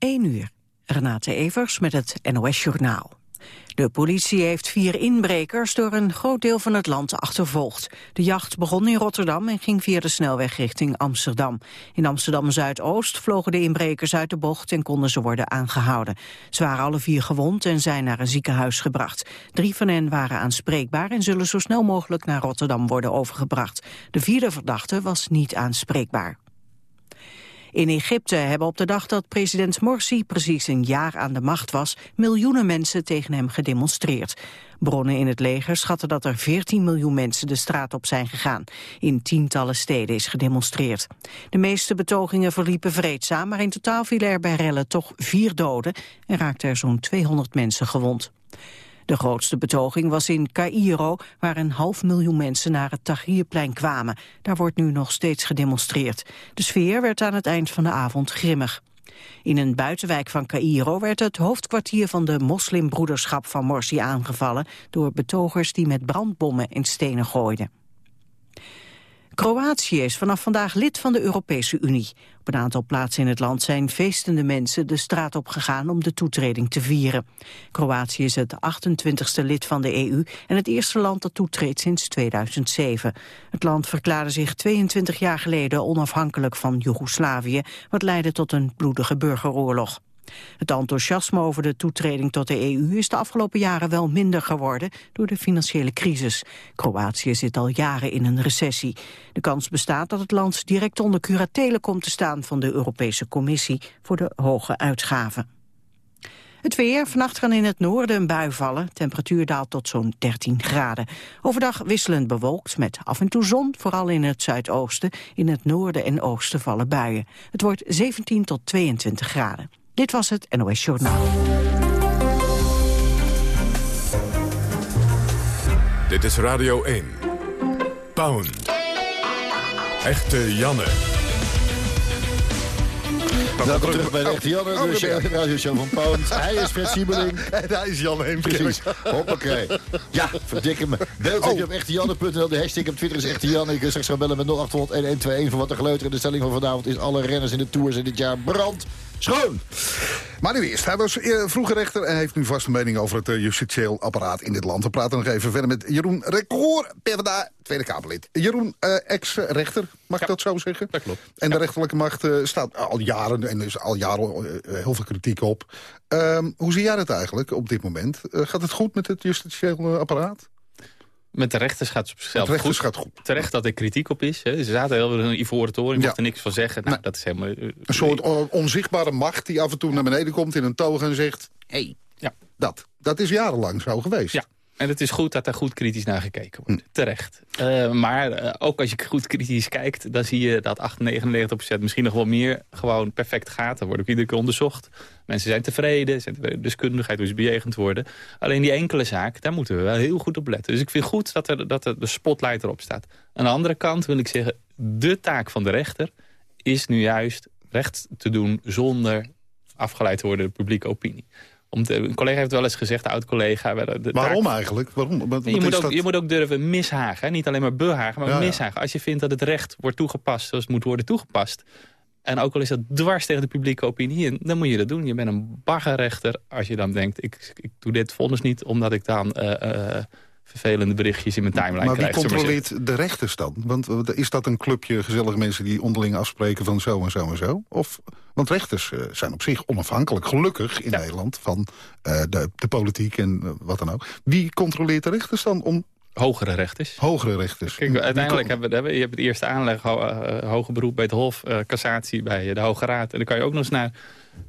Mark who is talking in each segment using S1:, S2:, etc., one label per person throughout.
S1: 1 uur. Renate Evers met het NOS Journaal. De politie heeft vier inbrekers door een groot deel van het land achtervolgd. De jacht begon in Rotterdam en ging via de snelweg richting Amsterdam. In Amsterdam-Zuidoost vlogen de inbrekers uit de bocht en konden ze worden aangehouden. Ze waren alle vier gewond en zijn naar een ziekenhuis gebracht. Drie van hen waren aanspreekbaar en zullen zo snel mogelijk naar Rotterdam worden overgebracht. De vierde verdachte was niet aanspreekbaar. In Egypte hebben op de dag dat president Morsi precies een jaar aan de macht was, miljoenen mensen tegen hem gedemonstreerd. Bronnen in het leger schatten dat er 14 miljoen mensen de straat op zijn gegaan. In tientallen steden is gedemonstreerd. De meeste betogingen verliepen vreedzaam, maar in totaal vielen er bij rellen toch vier doden en raakten er zo'n 200 mensen gewond. De grootste betoging was in Cairo, waar een half miljoen mensen naar het Tahrirplein kwamen. Daar wordt nu nog steeds gedemonstreerd. De sfeer werd aan het eind van de avond grimmig. In een buitenwijk van Cairo werd het hoofdkwartier van de moslimbroederschap van Morsi aangevallen door betogers die met brandbommen en stenen gooiden. Kroatië is vanaf vandaag lid van de Europese Unie. Op een aantal plaatsen in het land zijn feestende mensen de straat op gegaan om de toetreding te vieren. Kroatië is het 28ste lid van de EU en het eerste land dat toetreedt sinds 2007. Het land verklaarde zich 22 jaar geleden onafhankelijk van Joegoslavië, wat leidde tot een bloedige burgeroorlog. Het enthousiasme over de toetreding tot de EU is de afgelopen jaren wel minder geworden door de financiële crisis. Kroatië zit al jaren in een recessie. De kans bestaat dat het land direct onder curatele komt te staan van de Europese Commissie voor de hoge uitgaven. Het weer. Vannacht gaan in het noorden een bui vallen. Temperatuur daalt tot zo'n 13 graden. Overdag wisselend bewolkt met af en toe zon, vooral in het zuidoosten. In het noorden en oosten vallen buien. Het wordt 17 tot 22 graden. Dit was het NOS Journaal.
S2: Dit is Radio 1. Pound. Echte Janne.
S3: Welkom terug bij de Echte Janne, de show, radioshow van Pound. Hij is Fred Siebeling.
S4: En hij is Jan Heemskerk.
S3: Precies, hoppakee. Ja, verdikke me. Beeld oh. op echtejanne.nl. De hashtag op Twitter is Echte Janne. Je kunt straks gaan bellen met 0800 1121 voor wat er geleuter. in de stelling van vanavond is alle renners in de Tours in dit jaar brand. Schoon!
S4: Maar nu eerst. Hij was eh, vroeger rechter en heeft nu vaste mening over het uh, justitieel apparaat in dit land. We praten nog even verder met Jeroen Record, PvdA, Tweede Kamerlid. Jeroen, uh, ex-rechter, mag ik dat zo zeggen?
S5: Dat klopt.
S4: En de rechterlijke macht staat al jaren, en er is al jaren heel veel kritiek op. Ehm, hoe zie jij dat eigenlijk op dit moment? gaat het goed met het justitieel apparaat?
S5: Met de rechters gaat het op zichzelf
S4: goed. Gaat goed.
S5: Terecht dat er kritiek op is. Hè. Ze zaten heel in een ivoren toren. Je mocht er niks van zeggen. Nou, dat is helemaal... Uh,
S4: een soort onzichtbare macht die af en toe naar beneden komt in een toog en zegt... Hé, hey, ja. dat. Dat is jarenlang zo geweest.
S5: Ja. En het is goed dat er goed kritisch naar gekeken wordt. Hm. Terecht. Uh, maar uh, ook als je goed kritisch kijkt... dan zie je dat 8, 99 misschien nog wel meer gewoon perfect gaat. Er wordt ook iedere keer onderzocht. Mensen zijn tevreden, zijn deskundigheid hoe ze bejegend worden. Alleen die enkele zaak, daar moeten we wel heel goed op letten. Dus ik vind goed dat, er, dat er de spotlight erop staat. Aan de andere kant wil ik zeggen... de taak van de rechter is nu juist recht te doen... zonder afgeleid te worden door de publieke opinie. Om een collega heeft wel eens gezegd, de oud-collega...
S4: Waarom eigenlijk? Waarom? Wat,
S5: je, moet ook, je, moet ook, durven mishagen. Niet alleen maar behagen, maar mishagen. Als je vindt dat het recht wordt toegepast zoals het moet worden toegepast... en ook al is dat dwars tegen de publieke opinie... dan moet je dat doen. Je bent een baggerrechter als je dan denkt... ik, ik doe dit vonnis niet omdat ik dan... Uh, uh, vervelende berichtjes in mijn timeline
S4: maar
S5: krijg.
S4: Maar wie controleert de rechters dan? Want is dat een clubje gezellige mensen die onderling afspreken van zo en zo en zo? Of, want rechters uh, zijn op zich onafhankelijk, gelukkig in Nederland, van uh, de, de, politiek en uh, wat dan ook. Wie controleert de rechters dan om
S5: Hogere rechters.
S4: Hogere rechters.
S5: Kijk, uiteindelijk hebben we, je hebt het eerste aanleg, ho, hoger beroep bij het Hof, cassatie bij de Hoge Raad. En dan kan je ook nog eens naar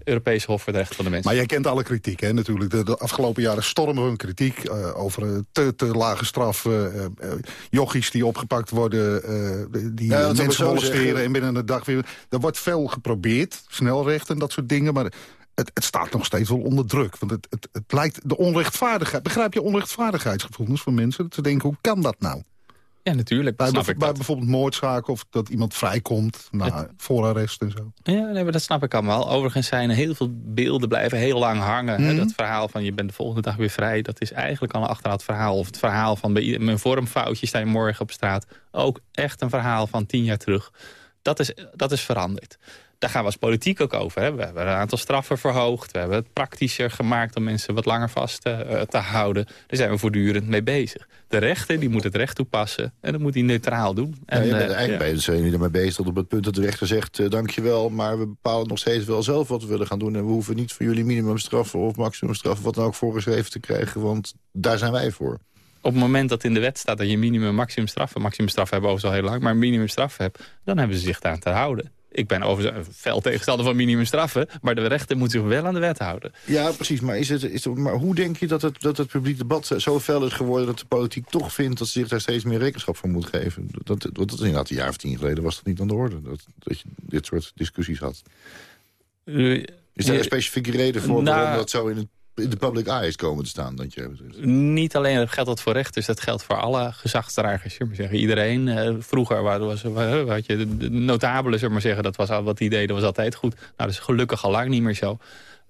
S5: Europese Hof voor de Rechten van de Mens.
S4: Maar jij kent alle kritiek, hè, natuurlijk. De, de afgelopen jaren stormen hun kritiek uh, over te, te lage straffen. Uh, uh, jochies die opgepakt worden, die ja, mensen molesteren en binnen een dag weer... Er wordt veel geprobeerd, snelrecht en dat soort dingen, maar... Het, het, staat nog steeds wel onder druk. Want het, het, het lijkt de onrechtvaardigheid. Begrijp je onrechtvaardigheidsgevoelens van mensen? Dat ze denken, hoe kan dat nou?
S5: Ja, natuurlijk.
S4: Bij, bij bijvoorbeeld moordzaken of dat iemand vrijkomt na voorarrest en zo.
S5: Ja, nee, maar dat snap ik allemaal. Overigens zijn heel veel beelden blijven heel lang hangen. Mhm. Dat verhaal van je bent de volgende dag weer vrij... dat is eigenlijk al een achterhaald verhaal. Of het verhaal van bij mijn vormfoutje sta je morgen op straat. Ook echt een verhaal van tien jaar terug. Dat is, dat is veranderd. Daar gaan we als politiek ook over. Hè. We hebben een aantal straffen verhoogd. We hebben het praktischer gemaakt om mensen wat langer vast uh, te houden. Daar zijn we voortdurend mee bezig. De rechter die moet het recht toepassen en dat moet hij neutraal doen. En,
S3: ja, eigenlijk uh, ben je zijn jullie ermee bezig tot op het punt dat de rechter zegt... Uh, dankjewel, maar we bepalen nog steeds wel zelf wat we willen gaan doen... en we hoeven niet van jullie minimumstraffen of maximumstraffen... wat dan ook voorgeschreven te krijgen, want daar zijn wij voor
S5: op het moment dat in de wet staat dat je minimum maximum straffen... maximum straffen hebben we al heel lang, maar minimum straffen hebt... dan hebben ze zich daar te houden. Ik ben overigens een fel tegenstander van minimumstraffen... maar de rechter moet zich wel aan de wet houden.
S3: Ja, precies. Maar, is het, is het, maar hoe denk je dat het, dat het publiek debat zo fel is geworden... dat de politiek toch vindt dat ze zich daar steeds meer rekenschap van moet geven? Dat, dat, dat inderdaad een jaar of tien geleden was dat niet aan de orde. Dat, dat je dit soort discussies had. Uh, is daar een specifieke reden voor nou, waarom dat zo in het in de public eye is komen te staan. Dat je
S5: Niet alleen geldt dat voor rechters, dat geldt voor alle gezagsdragers. maar zeggen. Iedereen, uh, vroeger was, had je de notabelen, zeg maar zeggen, dat was al wat die deden, was altijd goed. Nou, dat is gelukkig al lang niet meer zo.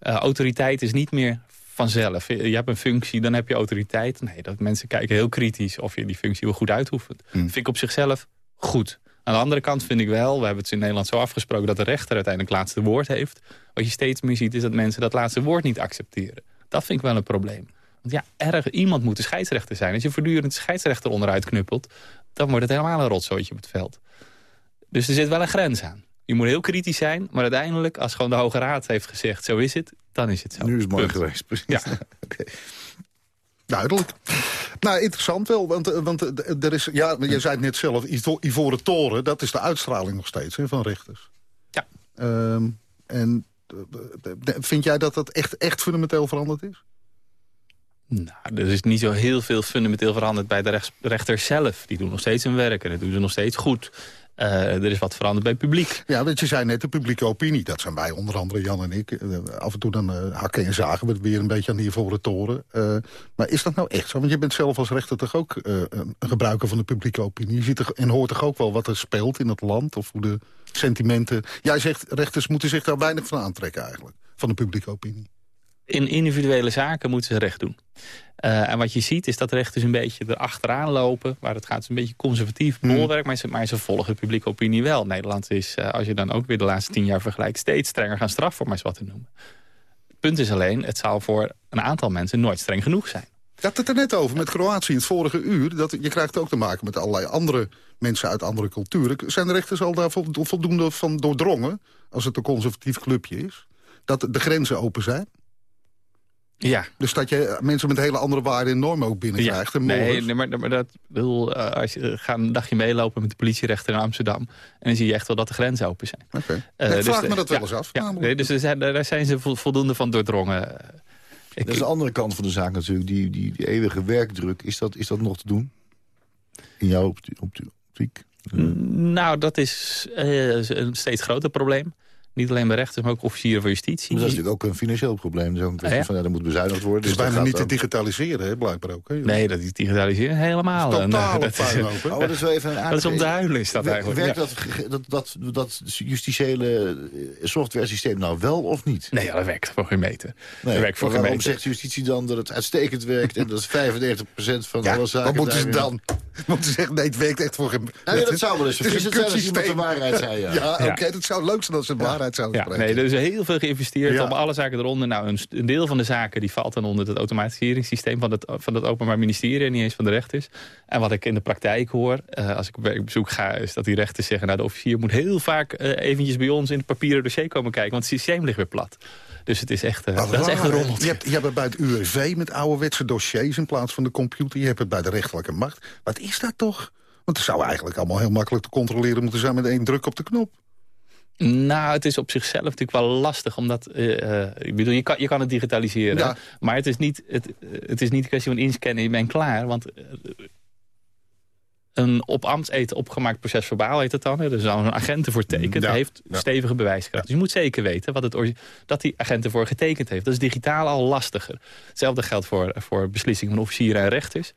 S5: Uh, autoriteit is niet meer vanzelf. Je hebt een functie, dan heb je autoriteit. Nee, dat mensen kijken heel kritisch of je die functie wel goed uitoefent. Hmm. Vind ik op zichzelf goed. Aan de andere kant vind ik wel, we hebben het in Nederland zo afgesproken... dat de rechter uiteindelijk het laatste woord heeft. Wat je steeds meer ziet is dat mensen dat laatste woord niet accepteren. Dat vind ik wel een probleem. Want ja, erg, iemand moet de scheidsrechter zijn. Als je voortdurend de scheidsrechter onderuit knuppelt... dan wordt het helemaal een rotzooitje op het veld. Dus er zit wel een grens aan. Je moet heel kritisch zijn, maar uiteindelijk... als gewoon de Hoge Raad heeft gezegd, zo is het, dan is het zo.
S3: Nu is het mooi geweest, precies. Ja.
S4: Duidelijk. Nou, interessant wel, want, eh, want eh, er is, ja, je zei het net zelf, Ivoren Toren, dat is de uitstraling nog steeds hè, van rechters.
S5: Ja.
S4: Um, en Vind jij dat dat echt, echt fundamenteel veranderd is?
S5: Nou, er is niet zo heel veel fundamenteel veranderd bij de rechts, rechters zelf. Die doen nog steeds hun werk en dat doen ze nog steeds goed. Uh, er is wat veranderd bij het publiek.
S4: Ja, want je zei net de publieke opinie. Dat zijn wij, onder andere Jan en ik. Uh, af en toe dan uh, hakken en zagen we het weer een beetje aan die ivoren toren. maar is dat nou echt zo? Want je bent zelf als rechter toch ook een gebruiker van de publieke opinie. Je ziet er, en hoort toch ook wel wat er speelt in het land? Of hoe de sentimenten... Jij zegt, rechters moeten zich daar weinig van aantrekken eigenlijk. Van de publieke opinie.
S5: In individuele zaken moeten ze recht doen. Uh, en wat je ziet is dat rechters een beetje erachteraan lopen. Waar het gaat is een beetje conservatief hmm. bolwerk. Maar, ze, maar ze volgen de publieke opinie wel. Nederland is, uh, als je dan ook weer de laatste tien jaar vergelijkt... steeds strenger gaan straffen, om maar eens wat te noemen. Het punt is alleen, het zal voor een aantal mensen nooit streng genoeg zijn.
S4: Je had het er net over met Kroatië in het vorige uur. Dat, je krijgt ook te maken met allerlei andere mensen uit andere culturen. Zijn de rechters al daar voldoende van doordrongen... als het een conservatief clubje is? Dat de grenzen open zijn?
S5: Ja.
S4: Dus dat je mensen met hele andere waarden en normen ook binnenkrijgt. Ja.
S5: Nee, nee, maar, maar dat bedoel, uh, als je gaat een dagje meelopen met de politierechter in Amsterdam... en dan zie je echt wel dat de grenzen open zijn.
S4: Oké. Okay. Uh, dus vraag me dat wel eens af.
S5: Ja, nee, dus zijn, daar zijn ze voldoende van doordrongen.
S3: Dat is de andere kant van de zaak natuurlijk. Die, die, die eeuwige werkdruk, is dat, is dat nog te doen? In jouw optiek?
S5: Nou, dat is uh, een steeds groter probleem. Niet alleen bij rechters, maar ook officieren van justitie.
S3: Maar dat is natuurlijk ook een financieel probleem. Dus een ah, van, ja, dat moet bezuinigd worden.
S4: Het is dus bijna niet te digitaliseren, hè, blijkbaar ook. Hè?
S5: Nee, dat is digitaliseren helemaal.
S4: Dat is totaal dat, is,
S3: oh, dat, is wel even een
S5: dat is om de huilen is dat eigenlijk.
S3: Werkt dat, dat, dat, dat justitiële software systeem nou wel of niet?
S5: Nee, ja, dat werkt voor geen meter.
S3: Nee, dat werkt voor geen meter. zegt justitie dan dat het uitstekend werkt... en dat is 95% van ja, alle zaken...
S4: wat moeten ze dan? Moeten ze zeggen, nee, het werkt echt voor geen...
S3: Nee, dat zou wel eens. Het is het zijn als iemand de waarheid zei, ja.
S4: Ja, oké, dat zou leuk zijn als ze de waarheid
S5: ja, Nee, er is heel veel geïnvesteerd ja. op alle zaken eronder. Nou, een, een, deel van de zaken die valt dan onder het automatiseringssysteem van het, van het Openbaar Ministerie en niet eens van de rechters. En wat ik in de praktijk hoor, uh, als ik op werkbezoek ga, is dat die rechters zeggen, nou, de officier moet heel vaak uh, eventjes bij ons in het papieren dossier komen kijken, want het systeem ligt weer plat. Dus het is echt, uh, dat is echt een rommeltje.
S4: Je hebt, je hebt het bij het UWV met ouderwetse dossiers in plaats van de computer. Je hebt het bij de rechterlijke macht. Wat is dat toch? Want het zou eigenlijk allemaal heel makkelijk te controleren moeten zijn met één druk op de knop.
S5: Nou, het is op zichzelf natuurlijk wel lastig, omdat uh, ik bedoel, je kan, je kan het digitaliseren, maar het is, niet, het, het is niet een kwestie van inscannen en je bent klaar, want uh, een op ambtseten opgemaakt proces verbaal heet het dan, hè, er zou een agent ervoor tekent, ja. heeft stevige bewijskracht. Dus je moet zeker weten wat het, dat die agent ervoor getekend heeft. Dat is digitaal al lastiger. Hetzelfde geldt voor, voor beslissingen van officieren en rechters.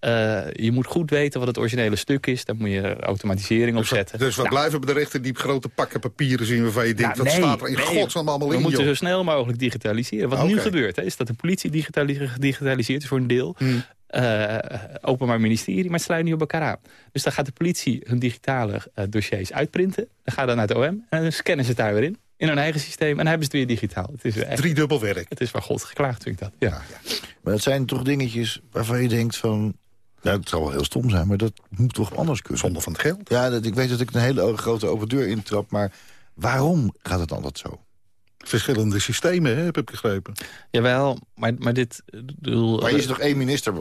S5: Uh, je moet goed weten wat het originele stuk is. Daar moet je automatisering op zetten.
S4: Dus we nou, blijven bij de rechter die grote pakken papieren zien... waarvan je denkt, nou, dat staat er in nee, godsnaam allemaal
S5: we
S4: in.
S5: We moeten zo snel mogelijk digitaliseren. Wat nu gebeurt, hè, is dat de politie digitaliseert is voor een deel. Hmm. uh, openbaar ministerie, maar het sluit niet op elkaar aan. Dus dan gaat de politie hun digitale dossiers uitprinten. Dan gaat dat naar het OM en dan scannen ze het daar weer in. In hun eigen systeem en dan hebben ze het weer digitaal. Het is echt,
S4: Driedubbel werk.
S5: Het is waar God geklaagd, vind ik dat. Ja. ja.
S3: Maar dat zijn toch dingetjes waarvan je denkt van... Nou, het zal wel heel stom zijn, maar dat moet toch anders kunnen?
S4: Zonder van het geld?
S3: Ja, dat, ik weet dat ik een hele grote open deur intrap, maar waarom gaat het altijd zo?
S4: Verschillende systemen, hè, heb ik begrepen.
S5: Jawel, maar, maar dit...
S3: Bedoel, maar is er nog één minister,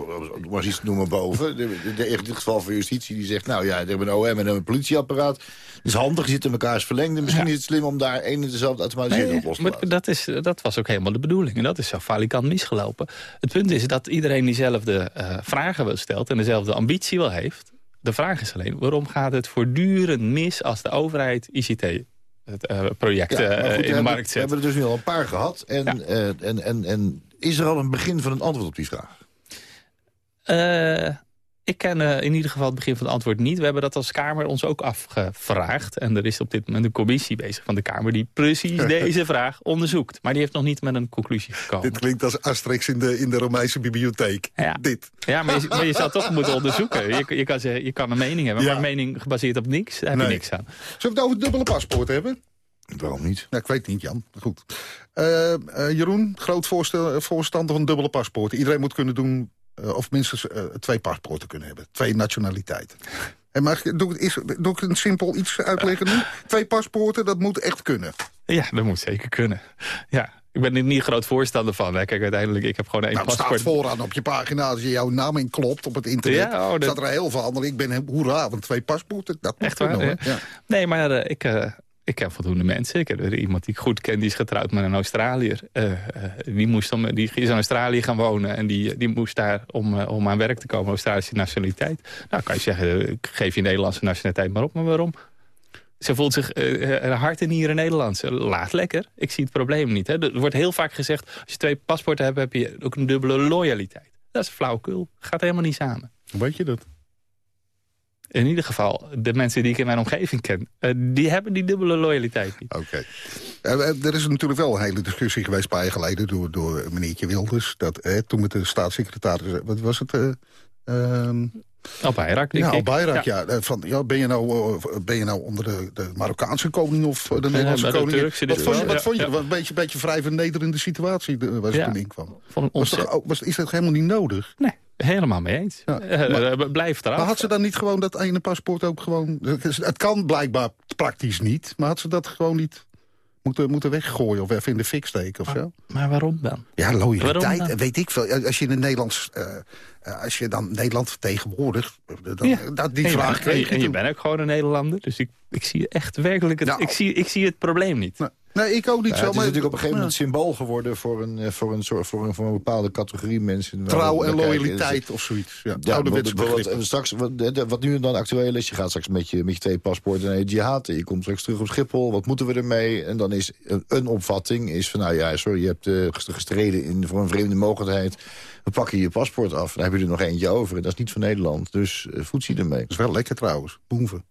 S3: maar iets noemen boven... De, de, in dit geval van justitie, die zegt... nou ja, we hebben een OM en een politieapparaat. Het is handig, je zit in elkaars verlengde. Misschien is het slim om daar één en dezelfde automatisering nee, op los te
S5: maar dat, is, dat was ook helemaal de bedoeling. En dat is zo falikant misgelopen. Het punt is dat iedereen diezelfde uh, vragen wil stelt... en dezelfde ambitie wel heeft. De vraag is alleen, waarom gaat het voortdurend mis... als de overheid ICT het uh, project uh, in de markt zet.
S3: We hebben er dus nu al een paar gehad. En, ja. uh, en, en, en is er al een begin van een antwoord op die vraag?
S5: Ik ken in ieder geval het begin van het antwoord niet. We hebben dat als Kamer ons ook afgevraagd. En er is op dit moment een commissie bezig van de Kamer... die precies deze vraag onderzoekt. Maar die heeft nog niet met een conclusie gekomen.
S4: Dit klinkt als Asterix in de, in de Romeinse bibliotheek.
S5: Ja,
S4: Dit.
S5: ja maar, je, maar je zou toch moeten onderzoeken. Je, je, kan zeggen, je kan een mening hebben, maar een mening gebaseerd op niks... daar heb je niks aan.
S4: Zullen we het over het dubbele paspoort hebben?
S3: Waarom niet?
S4: Nou, ik weet niet, Jan. Goed. Uh, uh, Jeroen, groot voorstander van dubbele paspoorten. Iedereen moet kunnen doen, of minstens twee paspoorten kunnen hebben. Twee nationaliteiten. En mag, doe, is, doe ik een simpel iets uitleggen nu? Twee paspoorten, dat moet echt kunnen.
S5: Ja, dat moet zeker kunnen. Ja, ik ben er niet groot voorstander van. Hè. Kijk, uiteindelijk, ik heb gewoon één
S4: nou,
S5: paspoort.
S4: staat vooraan op je pagina, als je jouw naam in klopt op het internet... Ja, oh, dat... staat er heel veel aan. Ik ben hoera, want twee paspoorten, dat Echt waar, ja.
S5: Nee, maar uh, ik, uh, ik ken voldoende mensen. Ik heb iemand die ik goed ken, die is getrouwd met een Australiër. Uh, uh, die, moest die is in Australië gaan wonen en die, die moest daar om, uh, om aan werk te komen, Australische nationaliteit. Nou, kan je zeggen, ik geef je Nederlandse nationaliteit maar op, maar waarom? Ze voelt zich hart en nieren Nederlands. Laat lekker, ik zie het probleem niet. Hè. Er wordt heel vaak gezegd, als je twee paspoorten hebt, heb je ook een dubbele loyaliteit. Dat is flauwekul, gaat helemaal niet samen.
S4: Weet je dat?
S5: In ieder geval, de mensen die ik in mijn omgeving ken... Uh, die hebben die dubbele loyaliteit niet.
S4: Oké. Okay. Uh, er is natuurlijk wel een hele discussie geweest... een paar jaar geleden door, door meneertje Wilders. Dat, eh, toen met de staatssecretaris... Wat was het? Uh,
S5: Al Bayrak,
S4: denk ja, Bayrak, ja. ja. Van, ja ben, je nou, ben je nou onder de, de Marokkaanse koning of de Nederlandse koning? wat vond je, wat vond je? Een beetje, beetje vrij vernederende situatie waar ze toen in kwam. Was, toch, was, is dat helemaal niet nodig?
S5: Nee. Helemaal mee eens. Ja. Uh, blijf eraf.
S4: Maar had ze dan niet gewoon dat ene paspoort ook gewoon... Het kan blijkbaar praktisch niet, maar had ze dat gewoon niet moeten, moeten weggooien of even in de fik steken of zo?
S5: Maar waarom dan?
S4: Ja, loyaliteit, weet ik veel. Als je in het Nederlands... Uh, als je dan Nederland vertegenwoordigt, dan, ja. dat, die vraag kreeg.
S5: En je bent ook gewoon een Nederlander, dus ik, ik zie echt werkelijk... Het, nou, ik, zie, ik zie het probleem niet.
S4: Nou, Nee, ik ook niet
S3: zo.
S4: Het
S3: is maar... natuurlijk op een gegeven moment symbool geworden... voor een, eh, voor een, soort, voor een, voor een bepaalde categorie mensen.
S4: Trouw en loyaliteit of zoiets. Ja, ja
S3: wat, straks, wat, wat nu dan actueel is... je gaat straks met je, met je twee paspoorten naar je jihad... je komt straks terug op Schiphol, wat moeten we ermee? En dan is een, een opvatting is van... nou ja, sorry, je hebt uh, gestreden in, voor een vreemde mogelijkheid... we pakken je paspoort af, dan heb je er nog eentje over. En dat is niet van Nederland, dus uh, voed je ermee. Dat
S4: is wel lekker trouwens, boeven.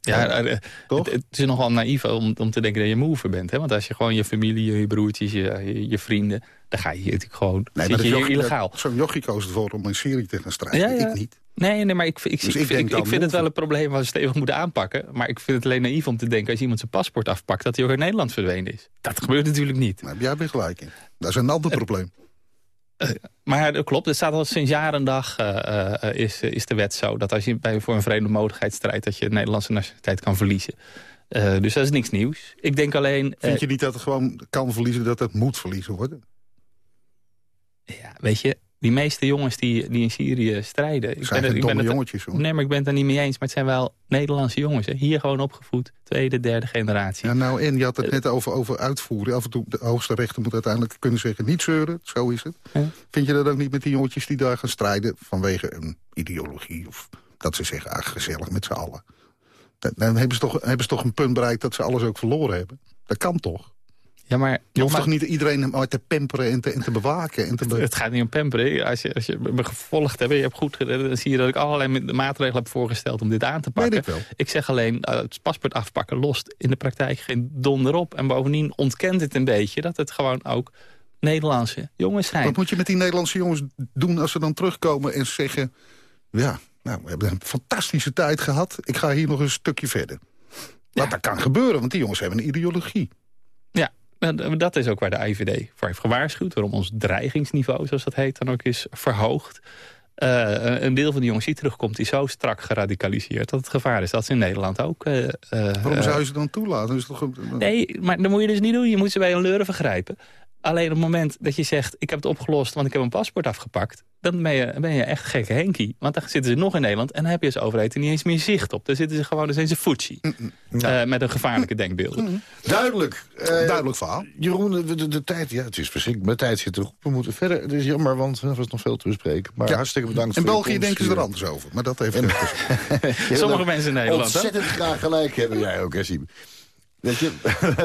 S5: Ja, eh, het, het, is nogal naïef om, om te denken dat je mover bent. Hè? Want als je gewoon je familie, je broertjes, je, je, vrienden... dan ga je hier natuurlijk gewoon nee, zit je illegaal.
S4: Zo'n jochie koos ervoor om een serie te gaan strijden. Ja, ja. Ik niet.
S5: Nee, nee maar ik, ik, dus ik, ik, ik vind het wel een probleem wat we stevig moeten aanpakken. Maar ik vind het alleen naïef om te denken... als iemand zijn paspoort afpakt, dat hij ook uit Nederland verdwenen is. Dat gebeurt natuurlijk niet.
S4: Daar heb jij weer gelijk in. Dat is een ander probleem.
S5: Uh, maar dat klopt, het staat al sinds jaren dag uh, uh, is, is de wet zo... dat als je bij, voor een vreemde mogelijkheid strijdt... dat je de Nederlandse nationaliteit kan verliezen. dus dat is niks nieuws. Ik denk alleen...
S4: Vind je niet dat het gewoon kan verliezen, dat het moet verliezen worden?
S5: Ja, weet je, die meeste jongens die, die in Syrië strijden...
S4: Ik zijn ben, ik ben jongetjes, hoor.
S5: Nee, maar ik ben het er niet mee eens. Maar het zijn wel Nederlandse jongens. Hè. Hier gewoon opgevoed. Tweede, derde generatie.
S4: Ja, nou, en je had het net over, over uitvoeren. Af en toe, de hoogste rechter moet uiteindelijk kunnen zeggen... niet zeuren, zo is het. Vind je dat ook niet met die jongetjes die daar gaan strijden... vanwege een ideologie? Of dat ze zeggen, ah, gezellig met z'n allen. Dan hebben ze, toch, hebben ze toch een punt bereikt dat ze alles ook verloren hebben. Dat kan toch?
S5: Ja, maar,
S4: je hoeft toch niet iedereen maar te pamperen en te, en te bewaken? En te
S5: Het gaat niet om pamperen. Als je, als je me gevolgd hebt, je hebt goed, dan zie je dat ik allerlei maatregelen heb voorgesteld om dit aan te pakken.
S4: Ik, wel.
S5: ik zeg alleen, uh, het paspoort afpakken lost in de praktijk geen donder op. En bovendien ontkent het een beetje dat het gewoon ook Nederlandse jongens zijn.
S4: Wat moet je met die Nederlandse jongens doen als ze dan terugkomen en zeggen... ja, nou, we hebben een fantastische tijd gehad. Ik ga hier nog een stukje verder. Wat dat kan gebeuren, want die jongens hebben een ideologie.
S5: Ja, dat is ook waar de IVD voor heeft gewaarschuwd. Waarom ons dreigingsniveau, zoals dat heet, dan ook is verhoogd. Uh, een deel van die jongens die terugkomt is zo strak geradicaliseerd... dat het gevaar is dat ze in Nederland ook... Uh,
S4: Waarom zou je ze dan toelaten? Is toch...
S5: Nee, maar dat moet je dus niet doen. Je moet ze bij een leuren vergrijpen. Alleen op het moment dat je zegt, ik heb het opgelost... want ik heb een paspoort afgepakt... dan ben je, ben je echt gekke Henkie. Want dan zitten ze nog in Nederland... en dan heb je als overheid er niet eens meer zicht op. Dan zitten ze gewoon, dan zijn ze Fuji. Uh, met een gevaarlijke denkbeelden.
S3: Duidelijk.
S4: Uh, Duidelijk verhaal.
S3: Jeroen, de, de, de, tijd, ja, het is verschrikkelijk. De tijd zit erop. We moeten verder. Het is jammer, want er was nog veel te bespreken. Maar ja. hartstikke bedankt
S4: In België denken ze er anders over. Maar dat even...
S5: Sommige mensen in Nederland,
S3: Ontzettend graag gelijk hebben jij ook, Weet je,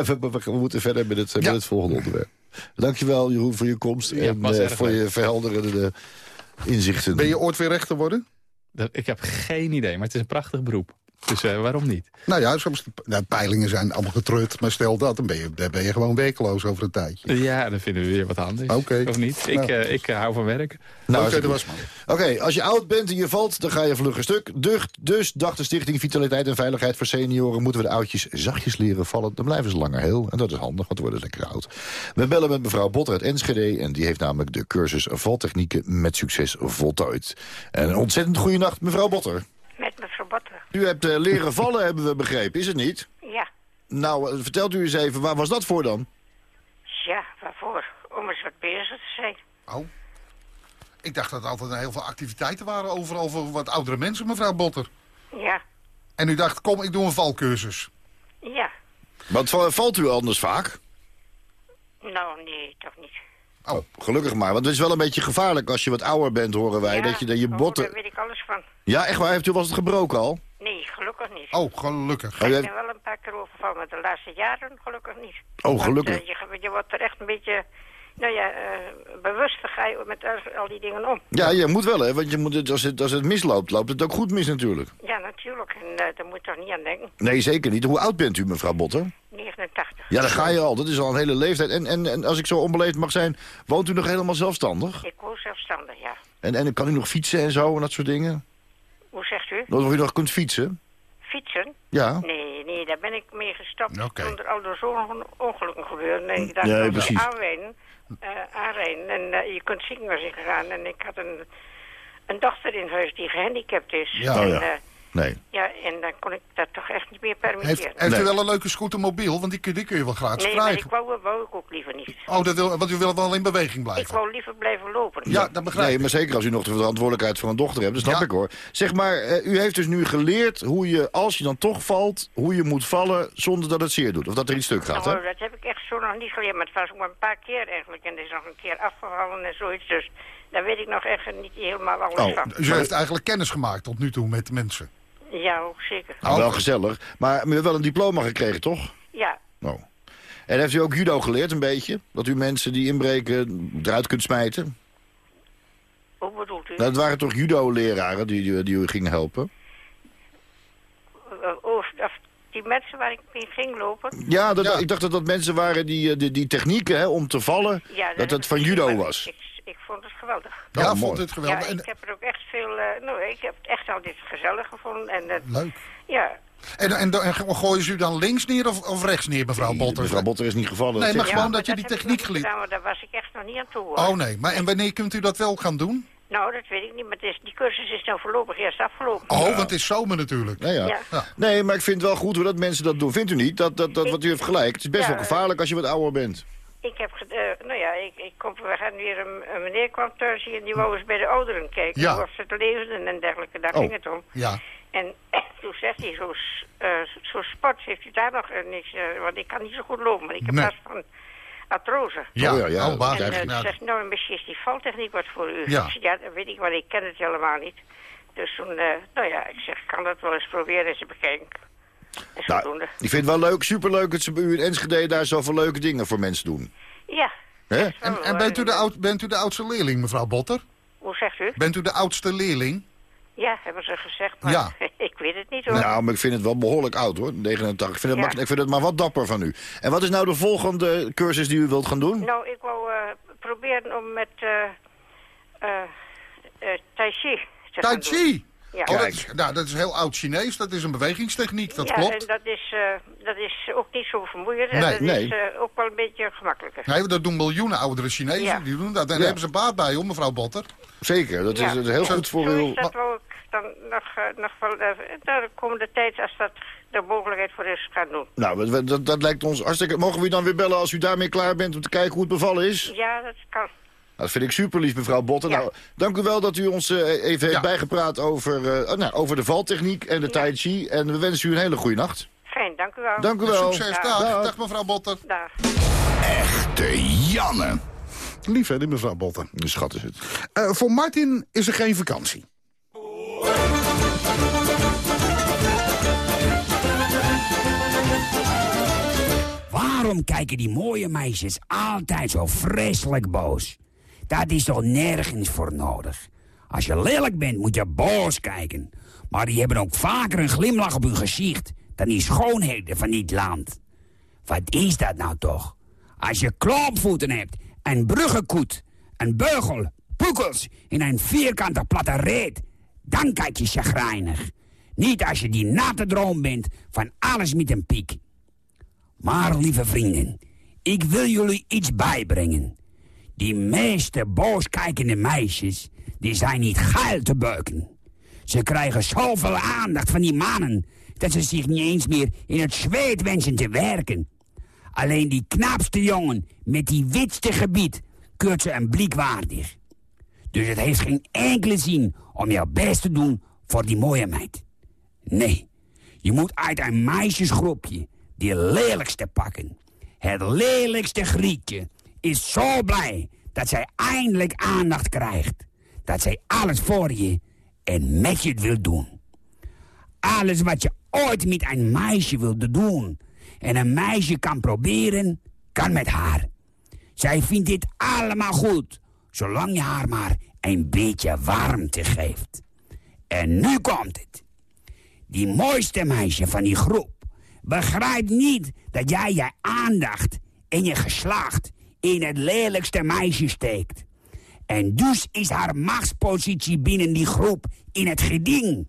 S3: we, moeten verder met het, met het volgende onderwerp. Dankjewel, Jeroen, voor je komst en uh, voor je verhelderende inzichten.
S4: Ben je ooit weer rechter worden?
S5: Ik heb geen idee, maar het is een prachtig beroep. Dus uh, waarom niet?
S4: Nou ja, soms, nou, peilingen zijn allemaal getreurd. Maar stel dat, dan ben je, dan ben je gewoon werkloos over een tijdje.
S5: Ja, dan vinden we weer wat anders. Oké. Of niet? Ik, uh, ik uh, hou van werken.
S3: Nou, Oké, okay, okay, als je oud bent en je valt, dan ga je vlug een stuk. Dus dacht de Stichting Vitaliteit en Veiligheid voor Senioren... moeten we de oudjes zachtjes leren vallen. Dan blijven ze langer heel. En dat is handig, want we worden lekker oud. We bellen met mevrouw Botter uit Enschede. En die heeft namelijk de cursus valtechnieken met succes voltooid. En een ontzettend goede nacht, mevrouw Botter. U hebt uh, leren vallen, hebben we begrepen, is het niet?
S6: Ja.
S3: Nou, uh, vertelt u eens even, waar was dat voor dan?
S6: Ja, waarvoor? Om eens wat bezig te zijn.
S4: Oh. Ik dacht dat er altijd heel veel activiteiten waren overal voor wat oudere mensen, mevrouw Botter.
S6: Ja.
S4: En u dacht, kom, ik doe een valcursus.
S6: Ja.
S3: Wat valt u anders vaak?
S6: Nou, nee, toch niet.
S3: Oh, gelukkig maar. Want het is wel een beetje gevaarlijk als je wat ouder bent, horen wij.
S6: Ja,
S3: dat je, dat je botten...
S6: daar weet ik alles van.
S3: Ja, echt waar? Heeft u was het gebroken al?
S6: Nee, gelukkig niet.
S4: Oh, gelukkig.
S6: Ik ben wel een paar keer overvallen, maar de laatste jaren gelukkig niet.
S3: Oh, gelukkig.
S6: Want, uh, je, je wordt er echt een beetje nou ja, uh, bewust ga je met al die dingen om.
S3: Ja, je moet wel, hè? Want je moet het, als, het, als het misloopt, loopt het ook goed mis natuurlijk.
S6: Ja, natuurlijk. En uh, daar moet je toch niet aan denken.
S3: Nee, zeker niet. Hoe oud bent u, mevrouw Botter?
S6: 89.
S3: Ja, daar ga je al. Dat is al een hele leeftijd. En, en, en als ik zo onbeleefd mag zijn, woont u nog helemaal zelfstandig?
S6: Ik woon zelfstandig, ja.
S3: En, en kan u nog fietsen en zo en dat soort dingen?
S6: Hoe zegt u?
S3: Dat u nog kunt fietsen?
S6: Fietsen?
S3: Ja.
S6: Nee, nee, daar ben ik mee gestopt
S4: okay.
S6: toen er al door zo'n ongelukken gebeuren. Nee, ik dacht,
S3: ja,
S6: dat
S3: precies.
S6: aanwijnen, uh, aanrijden en uh, je kunt zien waar ik gegaan. En ik had een, een dochter in huis die gehandicapt is.
S3: Ja,
S6: en,
S3: ja. Uh, nee.
S6: Ja, en dan kon ik dat toch echt niet meer permitteren.
S4: Heeft, heeft nee. u wel een leuke scootermobiel? Want die, kun, die kun je wel gratis
S6: nee,
S4: krijgen.
S6: Nee, maar ik wou, wou ik ook liever niet.
S4: Oh, dat wil, want u wil wel in beweging blijven?
S6: Ik wou liever blijven lopen.
S4: Ja, dat begrijp
S3: nee,
S4: ik.
S3: maar zeker als u nog de verantwoordelijkheid van een dochter hebt. Dat snap
S4: Ja.
S3: ik hoor. Zeg maar, eh, u heeft dus nu geleerd hoe je, als je dan toch valt... hoe je moet vallen zonder dat het zeer doet. Of dat er iets stuk gaat, hè?
S6: Nou, dat heb ik echt zo nog niet geleerd. Maar het was ook maar een paar keer eigenlijk. En er is nog een keer afgevallen en zoiets. Dus daar weet ik nog echt niet helemaal alles
S3: Oh,
S6: van.
S4: Dus u heeft eigenlijk kennis gemaakt tot nu toe met mensen.
S6: Ja, ook zeker.
S3: Nou, wel gezellig. Maar u heeft wel een diploma gekregen, toch?
S6: Ja,
S3: Oh. En heeft u ook judo geleerd een beetje? Dat u mensen die inbreken eruit kunt smijten?
S6: hoe bedoelt u?
S3: Nou, dat waren toch judo-leraren die, die, die u gingen helpen?
S6: Uh, of, of die mensen waar ik mee ging lopen.
S3: Ja, dat,
S4: Ja.
S3: ik dacht dat dat mensen waren die, eh, die, die technieken hè, om te vallen...
S6: Ja,
S3: dat het van judo was.
S6: Ik, ik vond het geweldig.
S3: Ja,
S4: Ja, vond het geweldig.
S6: Ja, ik heb er ook echt veel... eh, nou, ik heb het echt altijd gezellig gevonden. En,
S4: Leuk.
S6: ja,
S4: En, en, en gooien ze u dan links neer of, of rechts neer, mevrouw Botter?
S3: Mevrouw Botter is niet gevallen.
S4: Nee, maar gewoon
S6: Ja,
S4: dat je die techniek geleerd-
S6: gedaan, maar daar was ik echt nog niet aan toe. hoor.
S4: Oh nee, maar en wanneer kunt u dat wel gaan doen?
S6: Nou, dat weet ik niet, maar is, die cursus is nou voorlopig eerst afgelopen.
S4: Oh, want het is zomer natuurlijk.
S3: Ja, ja.
S6: Ja.
S4: Ja.
S3: Nee, maar ik vind het wel goed hoe dat mensen dat doen. Vindt u niet? Dat, dat, dat, wat u heeft gelijk. Het is best
S6: Ja.
S3: wel gevaarlijk als je wat ouder bent.
S6: Ik heb, eh, nou ja, ik, ik kom, we gaan weer een, een meneer kwam thuis hier en die wou eens bij de ouderen kijken.
S4: Ja.
S6: Hoe ze te leefden en dergelijke, daar
S3: Oh.
S6: ging het om.
S4: Ja.
S6: En toen zegt hij, zo'n uh, zo sport, heeft u daar nog uh, niks, uh, want ik kan niet zo goed lopen, maar ik heb
S4: Nee.
S6: last van artrose.
S4: Ja,
S3: Oh ja, ja,
S4: oh, baas.
S3: dat
S6: En uh, toen zegt hij, nou, misschien is die valtechniek wat voor u.
S4: Ja.
S6: Ik zeg, ja, dat weet ik wel, ik ken het helemaal niet. Dus toen, uh, nou ja, ik zeg, ik kan dat wel eens proberen eens bekijken.
S3: Nou, ik vind het wel leuk, superleuk dat ze bij u in Enschede daar zoveel leuke dingen voor mensen doen.
S6: Ja.
S3: Hè?
S4: En, bent, u de oud, bent u de oudste leerling, mevrouw Botter?
S6: Hoe zegt u?
S4: Bent u de oudste leerling?
S6: Ja, hebben ze gezegd, maar
S4: Ja.
S6: ik weet het niet hoor.
S3: Nou, maar ik vind het wel behoorlijk oud hoor, 89. Ik vind, het
S6: Ja.
S3: ik vind het maar wat dapper van u. En wat is nou de volgende cursus die u wilt gaan doen?
S6: Nou, ik wou, eh, proberen om met uh, uh, Tai Chi te
S7: Tai Chi?
S6: Ja.
S7: Oh, dat, is, nou, dat is heel oud Chinees. Dat is een bewegingstechniek, dat
S6: ja,
S7: klopt.
S6: en dat is, uh, dat is ook niet zo vermoeiend.
S3: Nee,
S6: en dat
S3: nee.
S6: is uh, ook wel een beetje gemakkelijker.
S7: Nee, dat doen miljoenen oudere Chinezen.
S6: Ja.
S7: Die doen dat. En daar hebben ze baat bij, hoor, mevrouw Botter.
S3: Zeker, dat is, dat is heel goed voor
S6: zo
S3: uw...
S6: is dat ook dan nog, uh, nog wel uh, de komende tijd, als dat de mogelijkheid voor is, gaan doen.
S3: Nou, dat, dat lijkt ons hartstikke... Mogen we u dan weer bellen als u daarmee klaar bent om te kijken hoe het bevallen is?
S6: Ja, dat kan.
S3: Dat vind ik super lief, mevrouw Botten.
S6: Ja.
S3: Nou, dank u wel dat u ons eh, even heeft bijgepraat over, eh, nou, over de valtechniek en de tai chi. En we wensen u een hele goede nacht.
S6: Fijn, dank u wel.
S3: Dank u wel.
S7: Succes, dag.
S3: Dag.
S7: Dag, mevrouw Botter.
S6: Dag.
S8: Echte Janne.
S4: Lief hè, die mevrouw Botten.
S3: Een schat is het.
S4: Eh, voor Martin is er geen vakantie.
S9: Waarom kijken die mooie meisjes altijd zo vreselijk boos? Dat is toch nergens voor nodig? Als je lelijk bent, moet je boos kijken. Maar die hebben ook vaker een glimlach op hun gezicht... dan die schoonheden van dit land. Wat is dat nou toch? Als je klompvoeten hebt, een bruggenkoet... een beugel, pukkels in een vierkante platte reet... dan kijk je chagrijnig. Niet als je die natte droom bent van alles met een piek. Maar, lieve vrienden, ik wil jullie iets bijbrengen. Die meeste booskijkende meisjes, die zijn niet geil te beuken. Ze krijgen zoveel aandacht van die mannen... dat ze zich niet eens meer in het zweet wensen te werken. Alleen die knapste jongen met die witste gebied... keurt ze een blik waardig. Dus het heeft geen enkele zin om jouw best te doen voor die mooie meid. Nee, je moet uit een meisjesgroepje die lelijkste pakken. Het lelijkste grietje is zo blij dat zij eindelijk aandacht krijgt. Dat zij alles voor je en met je wil doen. Alles wat je ooit met een meisje wilde doen... en een meisje kan proberen, kan met haar. Zij vindt dit allemaal goed, zolang je haar maar een beetje warmte geeft. En nu komt het. Die mooiste meisje van die groep begrijpt niet dat jij je aandacht en je geslacht in het lelijkste meisje steekt. En dus is haar machtspositie binnen die groep in het geding.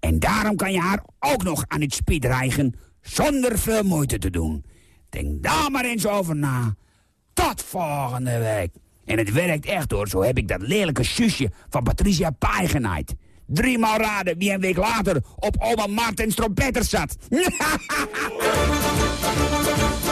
S9: En daarom kan je haar ook nog aan het spit dreigen zonder veel moeite te doen. Denk daar maar eens over na. Tot volgende week. En het werkt echt hoor, zo heb ik dat lelijke zusje van Patricia Pai genaaid. Driemaal raden wie een week later op oma Martens trompetter zat.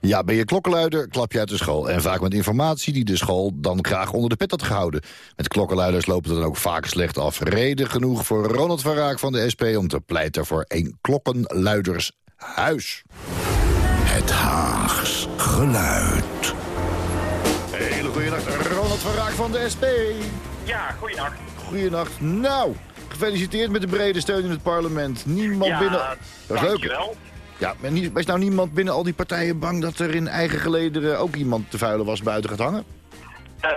S3: Ja, ben je klokkenluider, klap je uit de school. En vaak met informatie die de school dan graag onder de pet had gehouden. Met klokkenluiders lopen het dan ook vaak slecht af. Reden genoeg voor Ronald van Raak van de SP... om te pleiten voor een klokkenluidershuis.
S8: Het Haags geluid.
S3: Hele goede nacht, Ronald van Raak van de SP.
S10: Ja, goeienacht.
S3: Goeienacht. Nou, gefeliciteerd met de brede steun in het parlement. Niemand
S10: Ja,
S3: binnen... Dat is leuk. Ja, maar is nou niemand binnen al die partijen bang dat er in eigen gelederen ook iemand te vuile was buiten gaat hangen?
S10: Eh,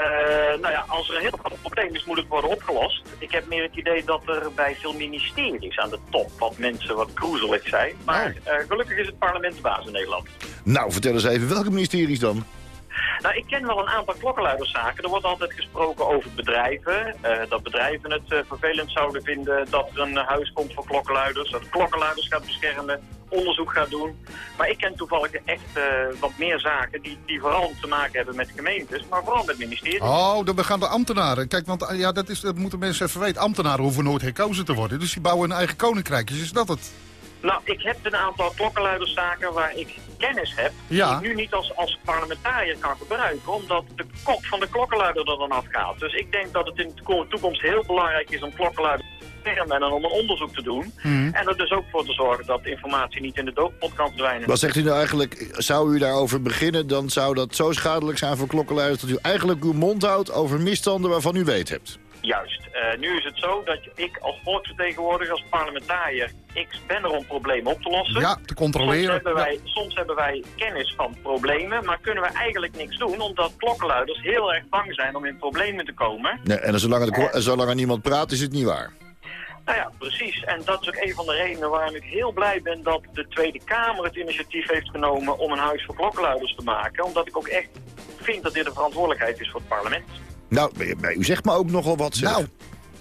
S10: nou ja, als er een heel groot probleem is, moet het worden opgelost. Ik heb meer het idee dat er bij veel ministeries aan de top wat mensen wat kroezelig zijn. Maar eh, gelukkig is het parlement de baas in Nederland.
S3: Nou, vertel eens even, welke ministeries dan?
S10: Nou, ik ken wel een aantal klokkenluiderszaken. Er wordt altijd gesproken over bedrijven. eh, dat bedrijven het eh, vervelend zouden vinden dat er een huis komt voor klokkenluiders. Dat klokkenluiders gaat beschermen, onderzoek gaat doen. Maar ik ken toevallig echt eh, wat meer zaken die, die vooral te maken hebben met gemeentes, maar vooral met ministeries.
S7: Oh, dan gaan de ambtenaren. Kijk, want ja, dat, is, dat moeten mensen even weten. Ambtenaren hoeven nooit herkozen te worden. Dus die bouwen hun eigen koninkrijkjes. Is dat het?
S10: Nou, ik heb een aantal klokkenluiderszaken waar ik kennis heb...
S7: Ja.
S10: die ik nu niet als, als parlementariër kan gebruiken... omdat de kop van de klokkenluider er dan afgaat. Dus ik denk dat het in de toekomst heel belangrijk is om klokkenluiders en om een onderzoek te doen. En er dus ook voor te zorgen dat informatie niet in de doofpot kan verdwijnen.
S3: Wat zegt u nou eigenlijk, zou u daarover beginnen... dan zou dat zo schadelijk zijn voor klokkenluiders... dat u eigenlijk uw mond houdt over misstanden waarvan u weet hebt.
S10: Juist. Eh, nu is het zo dat ik als volksvertegenwoordiger, als parlementariër... ik ben er om problemen op te lossen.
S7: Ja, te
S10: Soms
S7: controleren.
S10: hebben, wij, soms hebben wij kennis van problemen, maar kunnen we eigenlijk niks doen... omdat klokkenluiders heel erg bang zijn om in problemen te komen.
S3: Nee, en zolang er, zolang er niemand praat, is het niet waar.
S10: Nou ja, precies. En dat is ook een van de redenen waarom ik heel blij ben dat de Tweede Kamer het initiatief heeft genomen om een huis voor klokkenluiders te maken. Omdat ik ook echt vind dat dit een verantwoordelijkheid is voor het parlement.
S3: Nou, u zegt me ook nogal wat. Zeg. Nou.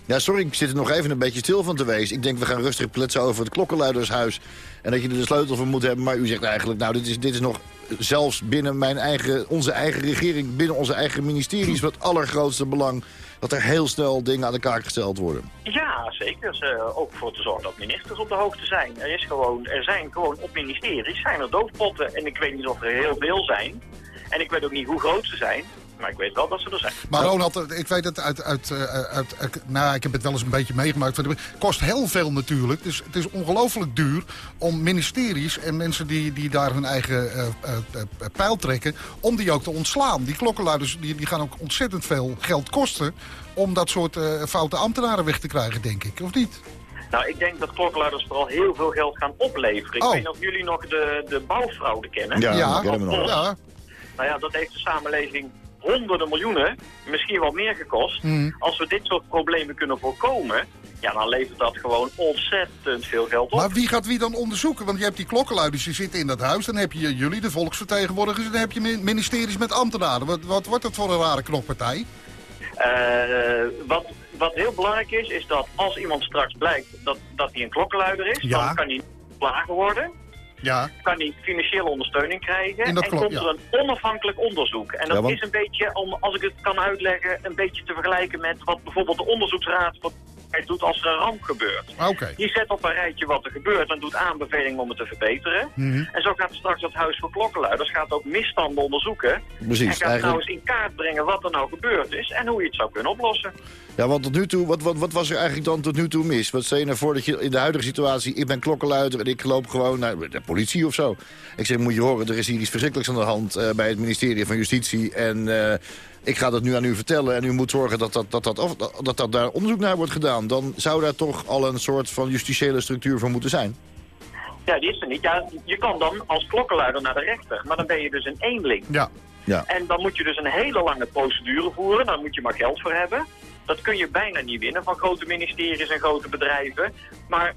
S3: Ja, sorry, ik zit er nog even een beetje stil van te wezen. Ik denk, we gaan rustig pletsen over het klokkenluidershuis. En dat je er de sleutel voor moet hebben. Maar u zegt eigenlijk, nou, dit is, dit is nog zelfs binnen mijn eigen, onze eigen regering... binnen onze eigen ministeries wat allergrootste belang dat er heel snel dingen aan de kaak gesteld worden.
S10: Ja, zeker. Uh, ook voor te zorgen dat ministers op de hoogte zijn. Er, is gewoon, er zijn gewoon op ministeries zijn er doofpotten. En ik weet niet of er heel veel zijn. En ik weet ook niet hoe groot ze zijn. Maar ik weet wel dat ze er zijn.
S7: Maar Ronald, ik weet het uit, uit, uit, uit, nou, ik heb het wel eens een beetje meegemaakt. Het kost heel veel natuurlijk. Dus het is ongelooflijk duur om ministeries en mensen die, die daar hun eigen uh, uh, pijl trekken... om die ook te ontslaan. Die klokkenluiders die, die gaan ook ontzettend veel geld kosten... om dat soort foute ambtenaren weg te krijgen, denk ik. Of niet?
S10: Nou, ik denk dat klokkenluiders vooral heel veel geld gaan opleveren. Ik oh. weet niet of jullie nog de, de bouwfraude kennen.
S3: Ja, ja. kennen we nog.
S10: Ja. Nou ja, dat heeft de samenleving honderden miljoenen, misschien wel meer gekost. Hmm. Als we dit soort problemen kunnen voorkomen, ja, dan levert dat gewoon ontzettend veel geld op.
S7: Maar wie gaat wie dan onderzoeken? Want je hebt die klokkenluiders die zitten in dat huis. Dan heb je jullie, de volksvertegenwoordigers. En dan heb je ministeries met ambtenaren. Wat, wat wordt dat voor een rare knokpartij?
S10: Uh, wat, wat heel belangrijk is, is dat als iemand straks blijkt dat, dat hij een klokkenluider is... dan kan hij ontslagen worden ja. kan hij financiële ondersteuning krijgen. En komt er een onafhankelijk onderzoek. En dat is een beetje, om, als ik het kan uitleggen, een beetje te vergelijken met wat bijvoorbeeld de onderzoeksraad hij doet als er een ramp gebeurt.
S7: Ah, okay.
S10: Die zet op een rijtje wat er gebeurt en doet aanbevelingen om het te verbeteren. Mhm. En zo gaat straks het Huis voor Klokkenluiders gaat ook misstanden onderzoeken.
S3: Precies, en
S10: gaat eigenlijk... trouwens in kaart brengen wat er nou gebeurd is en hoe je het zou kunnen oplossen.
S3: Ja, want tot nu toe, wat, wat, wat was er eigenlijk dan tot nu toe mis? Wat stel je nou voor dat je in de huidige situatie, ik ben klokkenluider en ik loop gewoon naar de politie of zo. Ik zeg, moet je horen, er is hier iets verschrikkelijks aan de hand uh, bij het ministerie van Justitie en... Uh, ik ga dat nu aan u vertellen en u moet zorgen dat dat, dat, dat, dat, dat daar onderzoek naar wordt gedaan. Dan zou daar toch al een soort van justitiële structuur voor moeten zijn.
S10: Ja, die is er niet. Ja, je kan dan als klokkenluider naar de rechter, maar dan ben je dus een eenling.
S7: Ja.
S3: ja.
S10: En dan moet je dus een hele lange procedure voeren, daar moet je maar geld voor hebben. Dat kun je bijna niet winnen van grote ministeries en grote bedrijven. Maar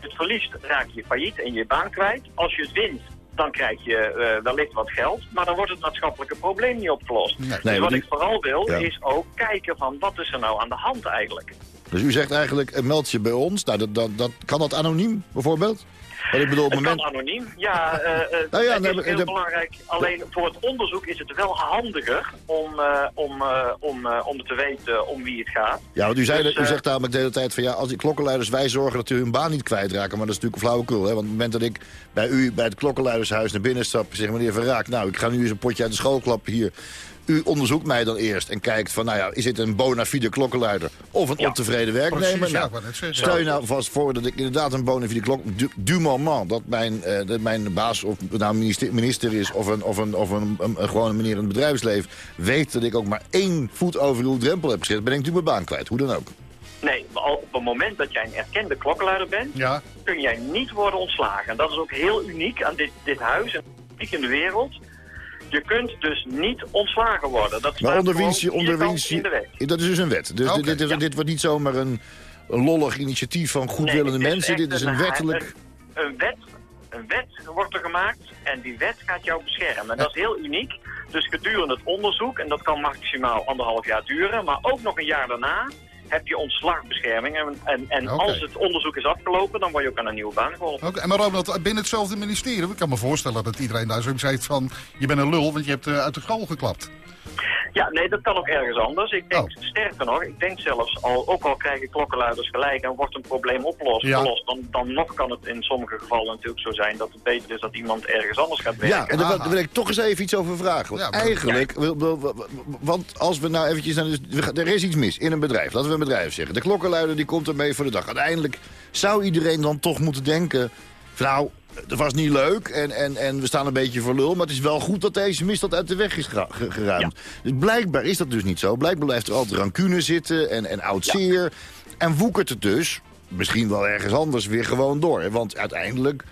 S10: het verliest raak je failliet en je baan kwijt. Als je het wint, dan krijg je uh, wellicht wat geld, maar dan wordt het maatschappelijke probleem niet opgelost. Nee, dus wat ik vooral wil, is ook kijken van wat is er nou aan de hand eigenlijk.
S3: Dus u zegt eigenlijk, eh, meld je bij ons, nou, dat, dat, dat, kan dat anoniem bijvoorbeeld?
S10: Ik bedoel, het moment... kan anoniem, ja. Uh, nou ja dat is heel belangrijk. Alleen voor het onderzoek is het wel handiger om, uh, om, om, om te weten om wie het gaat.
S3: Ja, want u, zei, dus, u zegt namelijk de hele tijd van ja, als die klokkenluiders wij zorgen dat u hun baan niet kwijtraken. Maar dat is natuurlijk een flauwekul, hè. Want op het moment dat ik bij u bij het klokkenluidershuis naar binnen stap, zeg meneer Verraak, nou, ik ga nu eens een potje uit de school klappen hier. U onderzoekt mij dan eerst en kijkt van, nou ja, is dit een bona fide klokkenluider of een ontevreden werknemer?
S7: Precies,
S3: nou,
S7: ja,
S3: stel je nou vast voor dat ik inderdaad een bona fide klok, du, du moment, dat mijn, uh, dat mijn baas of nou minister, minister is of, een, of, een, of een, een, een, gewone meneer in het bedrijfsleven, weet dat ik ook maar één voet over uw drempel heb gezet, ben ik natuurlijk mijn baan kwijt, hoe dan ook.
S10: Nee, op het moment dat jij een erkende klokkenluider bent, ja. kun jij niet worden ontslagen. En dat is ook heel uniek aan dit, dit huis en uniek in de wereld. Je kunt dus niet ontslagen worden. Dat
S3: maar onderwinst onderwinst Dat is dus een wet. Dus dit, dit, dit, wordt niet zomaar een, een lollig initiatief van goedwillende mensen. Dit is een, wettelijk...
S10: Een, een, wet, een wet wordt er gemaakt en die wet gaat jou beschermen. En dat is heel uniek. Dus gedurende het onderzoek, en dat kan maximaal anderhalf jaar duren, maar ook nog een jaar daarna heb je ontslagbescherming. En, en, en als het onderzoek is afgelopen, dan word je ook aan een nieuwe baan geholpen.
S7: Okay. En maar Ronald, binnen hetzelfde ministerie, ik kan me voorstellen dat iedereen daar zo zegt van... je bent een lul, want je hebt uh, uit de school geklapt.
S10: Ja, nee, dat kan ook ergens anders. Ik denk, oh. sterker nog, ik denk zelfs, al, ook al krijgen klokkenluiders gelijk en wordt een probleem opgelost, ja. dan, dan nog kan het in sommige gevallen natuurlijk zo zijn dat het beter is dat iemand ergens anders gaat werken.
S3: Ja, en daar wil, ik toch eens even iets over vragen. Want eigenlijk, want als we nou eventjes, naar, er is iets mis in een bedrijf, laten we een bedrijf zeggen. De klokkenluider die komt ermee voor de dag. Uiteindelijk zou iedereen dan toch moeten denken, nou, het was niet leuk en, en, en we staan een beetje voor lul... maar het is wel goed dat deze misstand uit de weg is geruimd. Dus blijkbaar is dat dus niet zo. Blijkbaar blijft er altijd rancune zitten en, en oud zeer. En woekert het dus, misschien wel ergens anders, weer gewoon door. Want uiteindelijk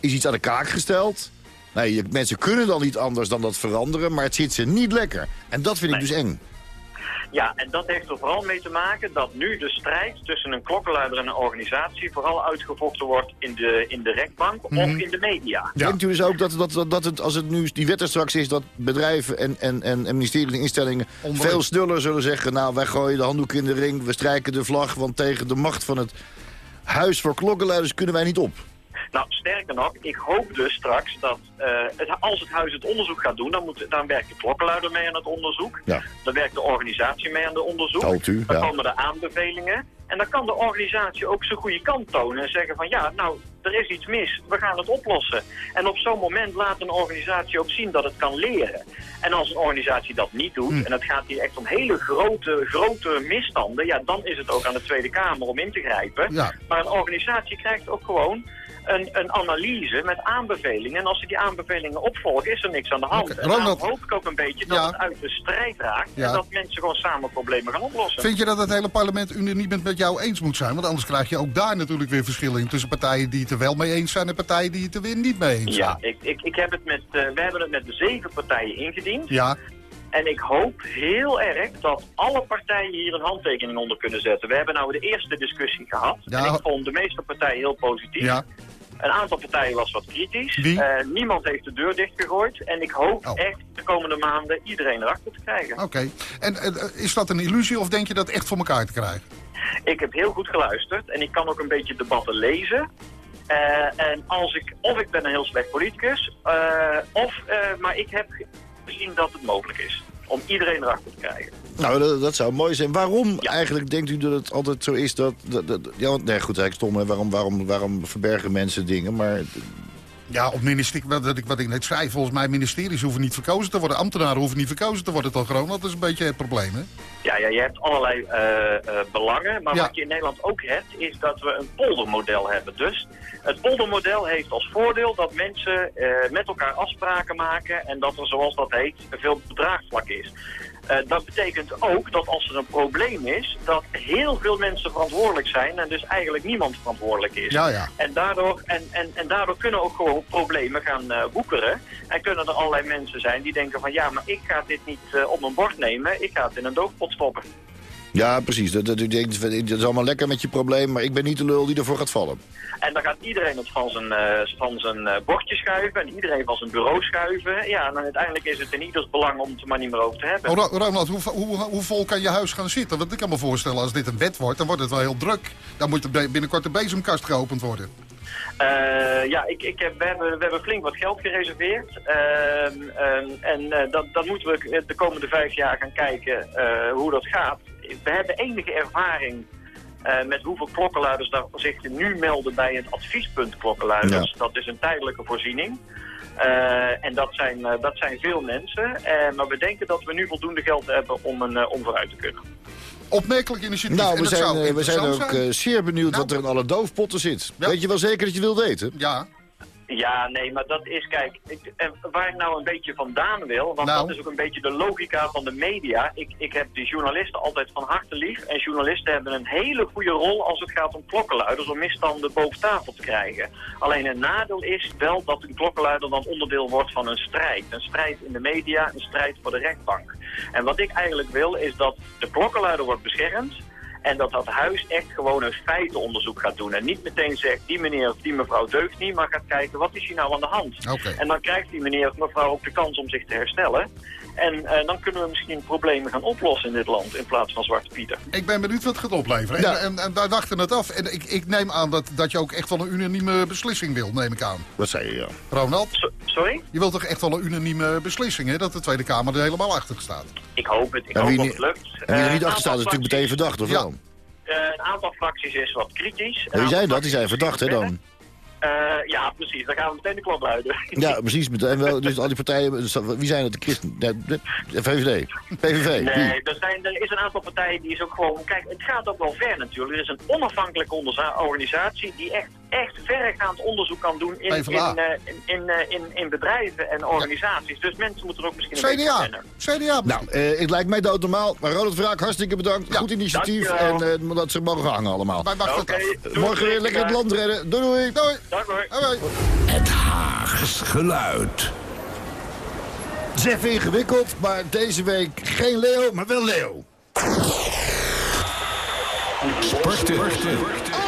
S3: is iets aan de kaak gesteld... Nee, mensen kunnen dan niet anders dan dat veranderen, maar het zit ze niet lekker. En dat vind ik dus eng.
S10: Ja, en dat heeft er vooral mee te maken dat nu de strijd tussen een klokkenluider en een organisatie vooral uitgevochten wordt in de, in de rechtbank of
S3: Mhm.
S10: in de media.
S3: Denkt u dus ook dat, dat, dat, dat het, als het nu die wet er straks is... dat bedrijven en, en, en, en ministeries en instellingen veel sneller zullen zeggen... nou, wij gooien de handdoek in de ring, we strijken de vlag... want tegen de macht van het huis voor klokkenluiders kunnen wij niet op.
S10: Nou, sterker nog, ik hoop dus straks dat eh, het, als het huis het onderzoek gaat doen, dan, moet, dan werkt de klokkenluider mee aan het onderzoek.
S3: Ja.
S10: Dan werkt de organisatie mee aan het onderzoek.
S3: U,
S10: dan
S3: ja.
S10: komen de aanbevelingen. En dan kan de organisatie ook zijn goede kant tonen en zeggen van ja, nou, er is iets mis, we gaan het oplossen. En op zo'n moment laat een organisatie ook zien dat het kan leren. En als een organisatie dat niet doet,
S3: Hm.
S10: en het gaat hier echt om hele grote, grote misstanden, ja, dan is het ook aan de Tweede Kamer om in te grijpen.
S7: Ja.
S10: Maar een organisatie krijgt ook gewoon een, een analyse met aanbevelingen. En als ze die aanbevelingen opvolgen, is er niks aan de hand.
S7: Oké,
S10: En daarom
S7: Ronald.
S10: hoop ik ook een beetje dat
S7: Ja.
S10: het uit de strijd raakt.
S7: Ja.
S10: En dat mensen gewoon samen problemen gaan oplossen.
S7: Vind je dat het hele parlement unaniem met jou eens moet zijn? Want anders krijg je ook daar natuurlijk weer verschillen in... tussen partijen die het er wel mee eens zijn en partijen die het er weer niet mee eens
S10: Ja,
S7: zijn.
S10: ik, ik, ik heb het met, eh, we hebben het met de zeven partijen ingediend.
S7: Ja,
S10: En ik hoop heel erg dat alle partijen hier een handtekening onder kunnen zetten. We hebben nou de eerste discussie gehad.
S7: Ja.
S10: En ik vond de meeste partijen heel positief.
S7: ja.
S10: Een aantal partijen was wat kritisch. Eh, niemand heeft de deur dichtgegooid. En ik hoop
S7: Oh.
S10: echt de komende maanden iedereen erachter te krijgen.
S7: Oké. En eh, is dat een illusie of denk je dat echt voor elkaar te krijgen?
S10: Ik heb heel goed geluisterd en ik kan ook een beetje debatten lezen. Eh, en als ik, of ik ben een heel slecht politicus, of, maar ik heb gezien dat het mogelijk is om iedereen erachter te krijgen.
S3: Nou, dat, dat zou mooi zijn. Waarom
S10: Ja.
S3: eigenlijk denkt u dat het altijd zo is dat... dat, dat ja, want- nee, goed, eigenlijk stom, hè. Waarom, waarom, waarom verbergen mensen dingen? Maar
S7: Ja, op ministerie, wat, ik, wat ik net zei, volgens mij ministeries hoeven niet verkozen te worden. Ambtenaren hoeven niet verkozen te worden toch gewoon. Dat is een beetje het probleem, hè?
S10: Ja, ja je hebt allerlei eh, eh, belangen, maar
S7: Ja.
S10: wat je in Nederland ook hebt, is dat we een poldermodel hebben. Dus het poldermodel heeft als voordeel dat mensen eh, met elkaar afspraken maken en dat er, zoals dat heet, veel bedraagvlak is. Eh, dat betekent ook dat als er een probleem is, dat heel veel mensen verantwoordelijk zijn en dus eigenlijk niemand verantwoordelijk is.
S7: Ja, ja.
S10: En daardoor, en, en, en daardoor kunnen ook gewoon problemen gaan eh woekeren. En kunnen er allerlei mensen zijn die denken van ja, maar ik ga dit niet eh, op mijn bord nemen, ik ga het in een doofpot stoppen.
S3: Ja, precies. Dat, dat, u denkt, het is allemaal lekker met je probleem... maar ik ben niet de lul die ervoor gaat vallen.
S10: En dan gaat iedereen het van zijn, eh, van zijn eh, bordje schuiven en iedereen van zijn bureau schuiven. Ja, en dan uiteindelijk is het in ieders belang om het er maar niet meer over te hebben.
S7: Oh, Ro- Ronald, hoe, hoe, hoe vol kan je huis gaan zitten? Want ik kan me voorstellen, als dit een wet wordt, dan wordt het wel heel druk. Dan moet er binnenkort de bezemkast geopend worden.
S10: Eh, ja, ik, ik heb, we, hebben, we hebben flink wat geld gereserveerd. Ehm, ehm, en eh, dat, dat moeten we de komende vijf jaar gaan kijken eh, hoe dat gaat. We hebben enige ervaring eh, met hoeveel klokkenluiders daar zich nu melden bij het adviespunt klokkenluiders. Dat is een tijdelijke voorziening. Eh, en dat zijn, eh, dat zijn veel mensen. Maar we denken dat we nu voldoende geld hebben om, een, om vooruit te kunnen.
S7: Opmerkelijk initiatief.
S3: Nou, we zijn, we zijn ook
S7: zijn.
S3: zeer benieuwd
S7: Nou.
S3: wat er in alle doofpotten zit.
S7: Ja.
S3: Weet je wel zeker dat je wilt weten?
S7: Ja,
S10: Ja, nee, maar dat is, kijk, ik, en waar ik nou een beetje vandaan wil, want
S7: Nou.
S10: dat is ook een beetje de logica van de media. Ik, ik heb de journalisten altijd van harte lief. En journalisten hebben een hele goede rol als het gaat om klokkenluiders, om misstanden boven tafel te krijgen. Alleen een nadeel is wel dat een klokkenluider dan onderdeel wordt van een strijd. Een strijd in de media, een strijd voor de rechtbank. En wat ik eigenlijk wil, is dat de klokkenluider wordt beschermd. En dat dat huis echt gewoon een feitenonderzoek gaat doen. En niet meteen zegt, die meneer of die mevrouw deugt niet, maar gaat kijken, wat is hier nou aan de hand? En dan krijgt die meneer of mevrouw ook de kans om zich te herstellen. En eh, dan kunnen we misschien problemen gaan oplossen in dit land in plaats van Zwarte Pieter.
S7: Ik ben benieuwd wat het gaat opleveren.
S3: Ja.
S7: En, en, en wij wachten het af. En ik, ik neem aan dat, dat je ook echt wel een unanieme beslissing wil, neem ik aan.
S3: Wat zei je, ja.
S7: Ronald,
S10: So- sorry?
S7: je wilt toch echt wel een unanieme beslissing, hè? Dat de Tweede Kamer er helemaal achter staat.
S10: Ik hoop het. Ik
S3: En
S10: hoop dat het lukt.
S3: En wie er
S10: Eh,
S3: niet
S10: een
S3: achter staat is natuurlijk meteen verdacht, of
S7: Ja.
S3: wel?
S10: eh, een aantal fracties is wat kritisch.
S3: Ja, wie
S10: aantal
S3: zijn dat? Die zijn verdacht, hè dan?
S10: Eh, ja, precies. Dan gaan we meteen de klok luiden.
S3: Ja, precies. met- En wel, dus al die partijen, dus wie zijn het? De Christen, de, VVD, PVV?
S10: Nee, er, zijn, er is een aantal partijen die is ook gewoon... Kijk, het gaat ook wel ver natuurlijk. Er is een onafhankelijke organisatie die echt, echt verregaand onderzoek kan doen in, in, eh, in, in, eh, in, in bedrijven en organisaties. Dus mensen moeten er ook misschien een beetje
S7: CDA.
S10: wennen.
S7: CDA.
S3: Nou, eh, het lijkt mij doodnormaal. Maar Ronald Vraak, hartstikke bedankt.
S7: Ja,
S3: Goed initiatief.
S10: dankjewel.
S3: En eh, dat ze mogen hangen allemaal.
S7: wij wachten
S3: Morgen weer lekker het land redden. Doei doei.
S7: Doei.
S10: Dag hoor.
S8: Het Haags geluid.
S3: Het is even ingewikkeld, maar deze week geen Leo, maar wel Leo.
S8: Sporten. Leo.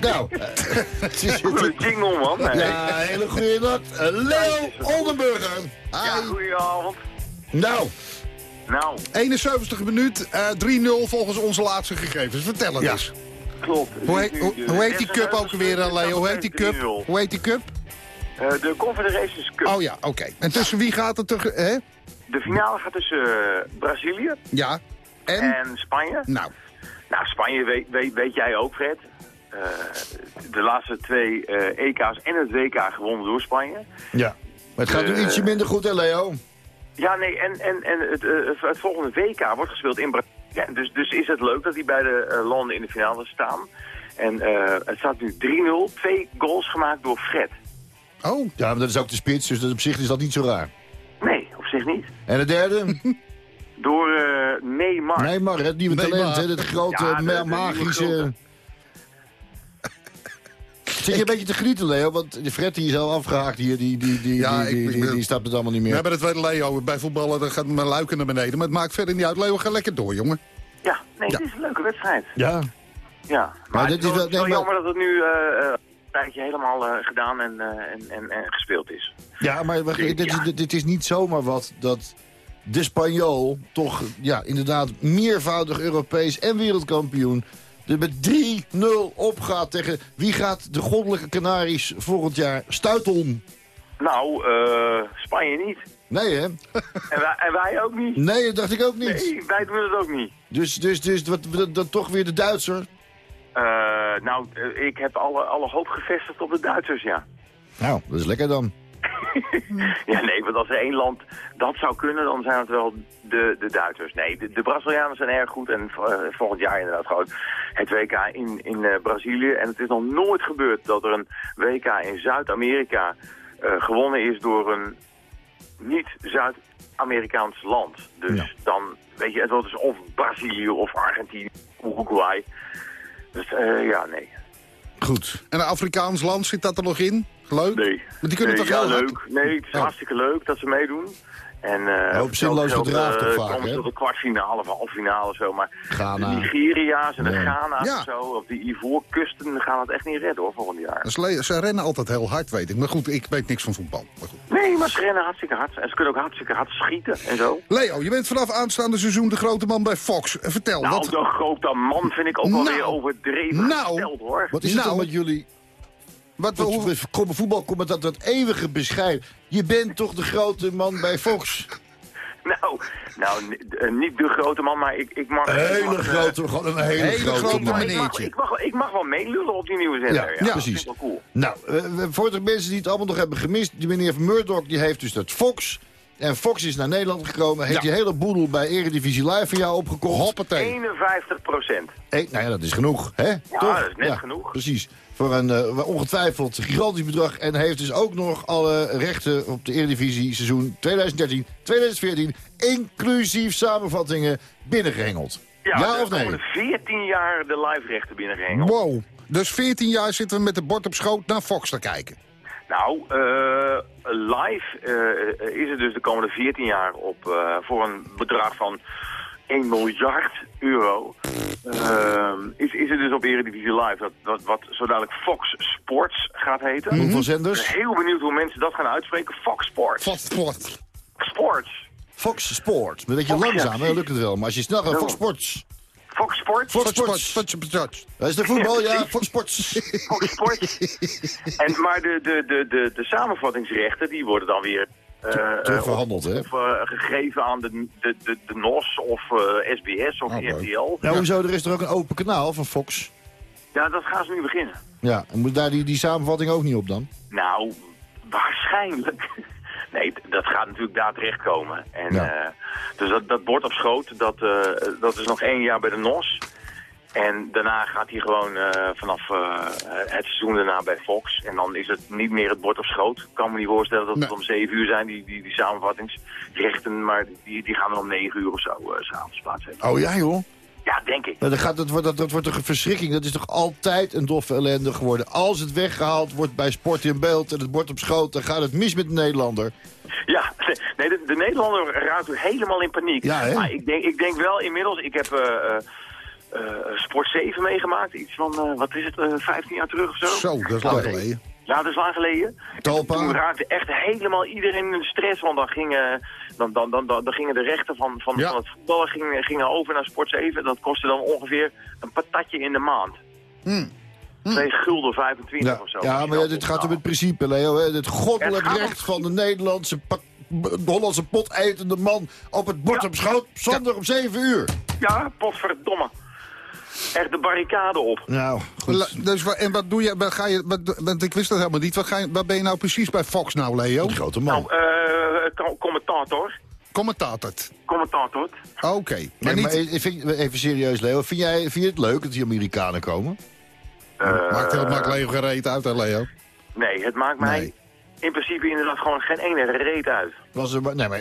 S3: Nou,
S11: Goede jingle, man. Nee.
S3: ja, hele goede nacht. Eh, Leo Oldenburger.
S11: Ja, goedenavond.
S3: Nou,
S11: Nou,
S7: 71 minuut, eh 3-0 volgens onze laatste gegevens. Vertel het
S3: Ja.
S7: eens.
S11: klopt.
S7: Hoe,
S11: Het
S7: heet-
S11: is
S7: hoe, heet die cup
S11: 76
S7: ook weer, eh, Leo? Hoe heet die cup?
S11: 3-0.
S7: Hoe heet die cup?
S11: Eh, de Confederations Cup.
S7: Oh ja, oké. En tussen wie gaat het? Te, hè?
S11: De finale gaat tussen eh, Brazilië
S7: Ja. En?
S11: en Spanje.
S7: Nou,
S11: Nou, Spanje weet, weet, weet jij ook, Fred. Eh, de laatste twee eh, EK's en het WK gewonnen door Spanje.
S3: ja. Maar het gaat nu
S11: Eh,
S3: ietsje minder goed, hè Leo?
S11: Ja, nee, en, en, en het, het volgende WK wordt gespeeld in Brazilië. Ja, dus, dus is het leuk dat die beide landen in de finale staan. En eh, het staat nu 3-0. Twee goals gemaakt door Fred.
S7: oh.
S3: Ja, maar dat is ook de spits, dus dat op zich is dat niet zo raar.
S11: Nee, op zich niet.
S3: En de derde?
S11: Door eh Neymar.
S3: Nee, maar het nieuwe
S7: Neymar.
S3: talent, hè, dat grote,
S11: Ja, de-
S3: ma-
S11: de nieuwe
S3: magische...
S11: grote.
S3: Zit je een beetje te genieten, Leo? Want de Fred die is al afgehaakt hier, die, die, die,
S7: Ja,
S3: die,
S7: ik-
S3: die,
S7: ik
S3: die, het allemaal niet
S7: We
S3: meer.
S7: hebben het weet Leo. Bij voetballen dan gaat mijn luiken naar beneden. Maar het maakt verder niet uit. Leo, ga lekker door, jongen.
S11: Ja, nee,
S7: Ja.
S11: het is een leuke wedstrijd.
S3: Ja.
S11: Ja, maar,
S3: dit
S11: het
S3: is wel- nee, maar-
S11: jammer dat het nu eh, eh, een tijdje helemaal eh, gedaan en, eh, en, en, en gespeeld is.
S3: Ja, maar wacht, dit, is,
S11: Ja.
S3: dit, dit is niet zomaar wat dat de Spanjool toch ja, inderdaad meervoudig Europees en wereldkampioen er met 3-0 opgaat tegen wie gaat de goddelijke Canaries volgend jaar stuiton?
S11: Nou, eh, Spanje niet.
S3: Nee hè?
S11: En wij, en wij ook niet.
S3: Nee, dat dacht ik ook niet.
S11: Nee, wij doen het ook niet.
S3: Dus, dus, dus wat, dan toch weer de Duitser?
S11: Eh, nou, eh, ik heb alle, alle hoop gevestigd op de Duitsers, ja.
S3: Nou, dat is lekker dan.
S11: Ja, nee, want als er één land dat zou kunnen, dan zijn het wel de, de Duitsers. Nee, de, de Brazilianen zijn erg goed en eh, volgend jaar inderdaad gewoon het WK in, in eh, Brazilië. En het is nog nooit gebeurd dat er een WK in Zuid-Amerika eh, gewonnen is door een niet-Zuid-Amerikaans land. Dus
S3: Ja.
S11: dan, weet je, het wordt dus of Brazilië of Argentinië, Uruguay. Dus ja, nee.
S3: Goed.
S7: En een Afrikaans land, zit dat er nog in? Leuk?
S11: Nee.
S7: Maar die kunnen
S11: Nee,
S7: toch
S11: ja,
S7: hard-
S11: leuk. Nee, het is
S7: Oh.
S11: hartstikke leuk dat ze meedoen. En,
S3: Een hoop zinloos gedraaf
S11: eh,
S3: toch vaak,
S11: tot de kwartfinale of halve finale of zo. Maar
S3: Ghana.
S11: de Nigeria's en de. Ghana's
S7: Ja.
S11: of zo, of die Ivoorkusten, gaan het echt niet redden hoor, volgend jaar.
S7: Ze rennen altijd heel hard, weet ik. Maar goed, ik weet niks van voetbal. Maar goed.
S11: Nee, maar ze rennen hartstikke hard. En ze kunnen ook hartstikke hard schieten en zo.
S7: Leo, je bent vanaf aanstaande seizoen de grote man bij Fox. Vertel,
S11: Nou,
S7: wat...
S11: de grote man vind ik ook wel
S7: Nou.
S11: weer overdreven
S7: Nou.
S11: gesteld hoor.
S3: Wat is het
S7: Nou.
S3: dan met jullie
S7: wat,
S3: Wat,
S7: hoe-
S3: wat, kom- voetbalcommentator, dat eeuwige bescheid. Je bent toch de grote man bij Fox?
S11: Nou, nou eh, niet de grote man, maar ik, ik mag...
S3: Een
S11: ik
S3: hele
S11: mag, eh,
S3: grote, gewoon een hele,
S7: hele
S3: grote,
S7: grote
S3: man.
S11: ik, mag,
S7: meneertje.
S11: ik, mag, wel- ik mag wel meelullen op die nieuwe zender.
S3: Ja,
S11: Ja,
S3: ja,
S11: dat
S3: precies.
S11: ik wel cool.
S3: Nou, eh, we- voor de mensen die het allemaal nog hebben gemist... die meneer Murdoch die heeft dus dat Fox... En Fox is naar Nederland gekomen. Heeft
S7: Ja.
S3: die hele boedel bij Eredivisie Live van jou opgekocht.
S7: Hoppatee.
S11: 51 procent.
S3: Nou ja, dat is genoeg, hè? Ja,
S11: dat is net genoeg.
S3: Precies. Voor een eh, ongetwijfeld gigantisch bedrag. En heeft dus ook nog alle rechten op de Eredivisie seizoen 2013, 2014... inclusief samenvattingen binnengehengeld.
S11: Ja,
S3: Ja of nee?
S11: komen 14 jaar de live rechten binnengehengeld.
S7: Wow. Dus 14 jaar zitten we met de bord op schoot naar Fox te kijken.
S11: Nou, eh, live eh, is het dus de komende 14 jaar op voor een bedrag van 1 miljard euro. eh, is, is het dus op Eredivisie Live, dat, dat, wat zo dadelijk Fox Sports gaat heten.
S3: Hoeveel
S11: Ik ben
S3: zenders?
S11: heel benieuwd hoe mensen dat gaan uitspreken. Fox Sports.
S7: Fox Sport.
S11: Sports.
S3: Fox Sports. Een beetje
S11: Fox, ja,
S3: langzaam, hè, lukt het wel. Maar als je snel gaat. Fox Sports.
S11: Fox Sports.
S3: Fox
S7: Fox Sport.
S3: Sports.
S7: Fox Sport.
S3: Dat is de voetbal,
S11: Ja.
S3: Fox Sports.
S11: Fox Sports. en, maar de, de, de, de, de samenvattingsrechten, die worden dan weer... eh, eh,
S3: verhandeld, hè?
S11: of eh, gegeven aan de, de, de, de NOS of SBS of
S7: Oh, leuk.
S11: RTL.
S3: Nou, hoezo? Er is er ook een open kanaal van Fox.
S11: Ja, dat gaan ze nu beginnen.
S3: Ja, en moet daar die, die samenvatting ook niet op dan?
S11: Nou, waarschijnlijk. Nee, dat gaat natuurlijk daar terechtkomen. En,
S3: Ja.
S11: dus dat, dat bord op schoot, dat, dat is nog één jaar bij de NOS. En daarna gaat hij gewoon eh, vanaf eh, het seizoen daarna bij Fox. En dan is het niet meer het bord op schoot. Ik kan me niet voorstellen dat het
S7: Nee.
S11: om zeven uur zijn, die, die, die samenvattingsrechten. Maar die, die gaan dan om negen uur of zo uh, s'avonds plaatsvinden.
S3: Oh ja, joh.
S11: Ja, denk ik.
S3: Dan gaat, dat, wordt, dat, dat wordt toch een verschrikking. Dat is toch altijd een doffe ellende geworden. Als het weggehaald wordt bij Sport in Beeld en het bord op schoot... dan gaat het mis met de Nederlander.
S11: Ja, Nee, de, de Nederlander raakt u helemaal in paniek.
S3: Ja?
S11: Maar ik denk, ik denk wel inmiddels, ik heb Sport 7 meegemaakt. Iets van, eh, wat is het, eh 15 jaar terug of zo?
S7: Zo, dat is lang geleden.
S11: Ja, dat is lang geleden.
S3: Talpa.
S11: Toen raakte echt helemaal iedereen in stress, want dan gingen, dan, dan, dan, dan, gingen de rechten van, van, het voetballen gingen, gingen over naar Sport 7. Dat kostte dan ongeveer een patatje in de maand.
S7: Hmm.
S11: Twee gulden 25
S3: Ja,
S11: of zo.
S3: ja maar ja, dit gaat om het principe, Leo. Hè? Het goddelijk
S11: Het gaat om-
S3: recht van de Nederlandse de Hollandse potetende man op het bord
S11: Ja.
S3: op schoot. Zondag om 7 uur.
S11: Ja, potverdomme. Echt de barricade op.
S3: Nou, goed.
S7: Dus, en wat doe je, wat ga je wat, want ik wist dat helemaal niet. Wat, ga je, wat ben je nou precies bij Fox nou, Leo?
S3: Die grote man.
S11: Nou, eh, com- commentator.
S7: Commentator.
S11: Commentator.
S7: Oké.
S3: Nee,
S7: Maar
S3: maar
S7: niet,
S3: e- vind- even serieus, Leo. Vind jij vind je het leuk dat die Amerikanen komen?
S7: maakt, het maakt Leo gereed uit, hè, Leo?
S11: Nee, het maakt mij
S3: Nee.
S11: In principe inderdaad gewoon geen ene reet uit.
S3: Was er, nee, maar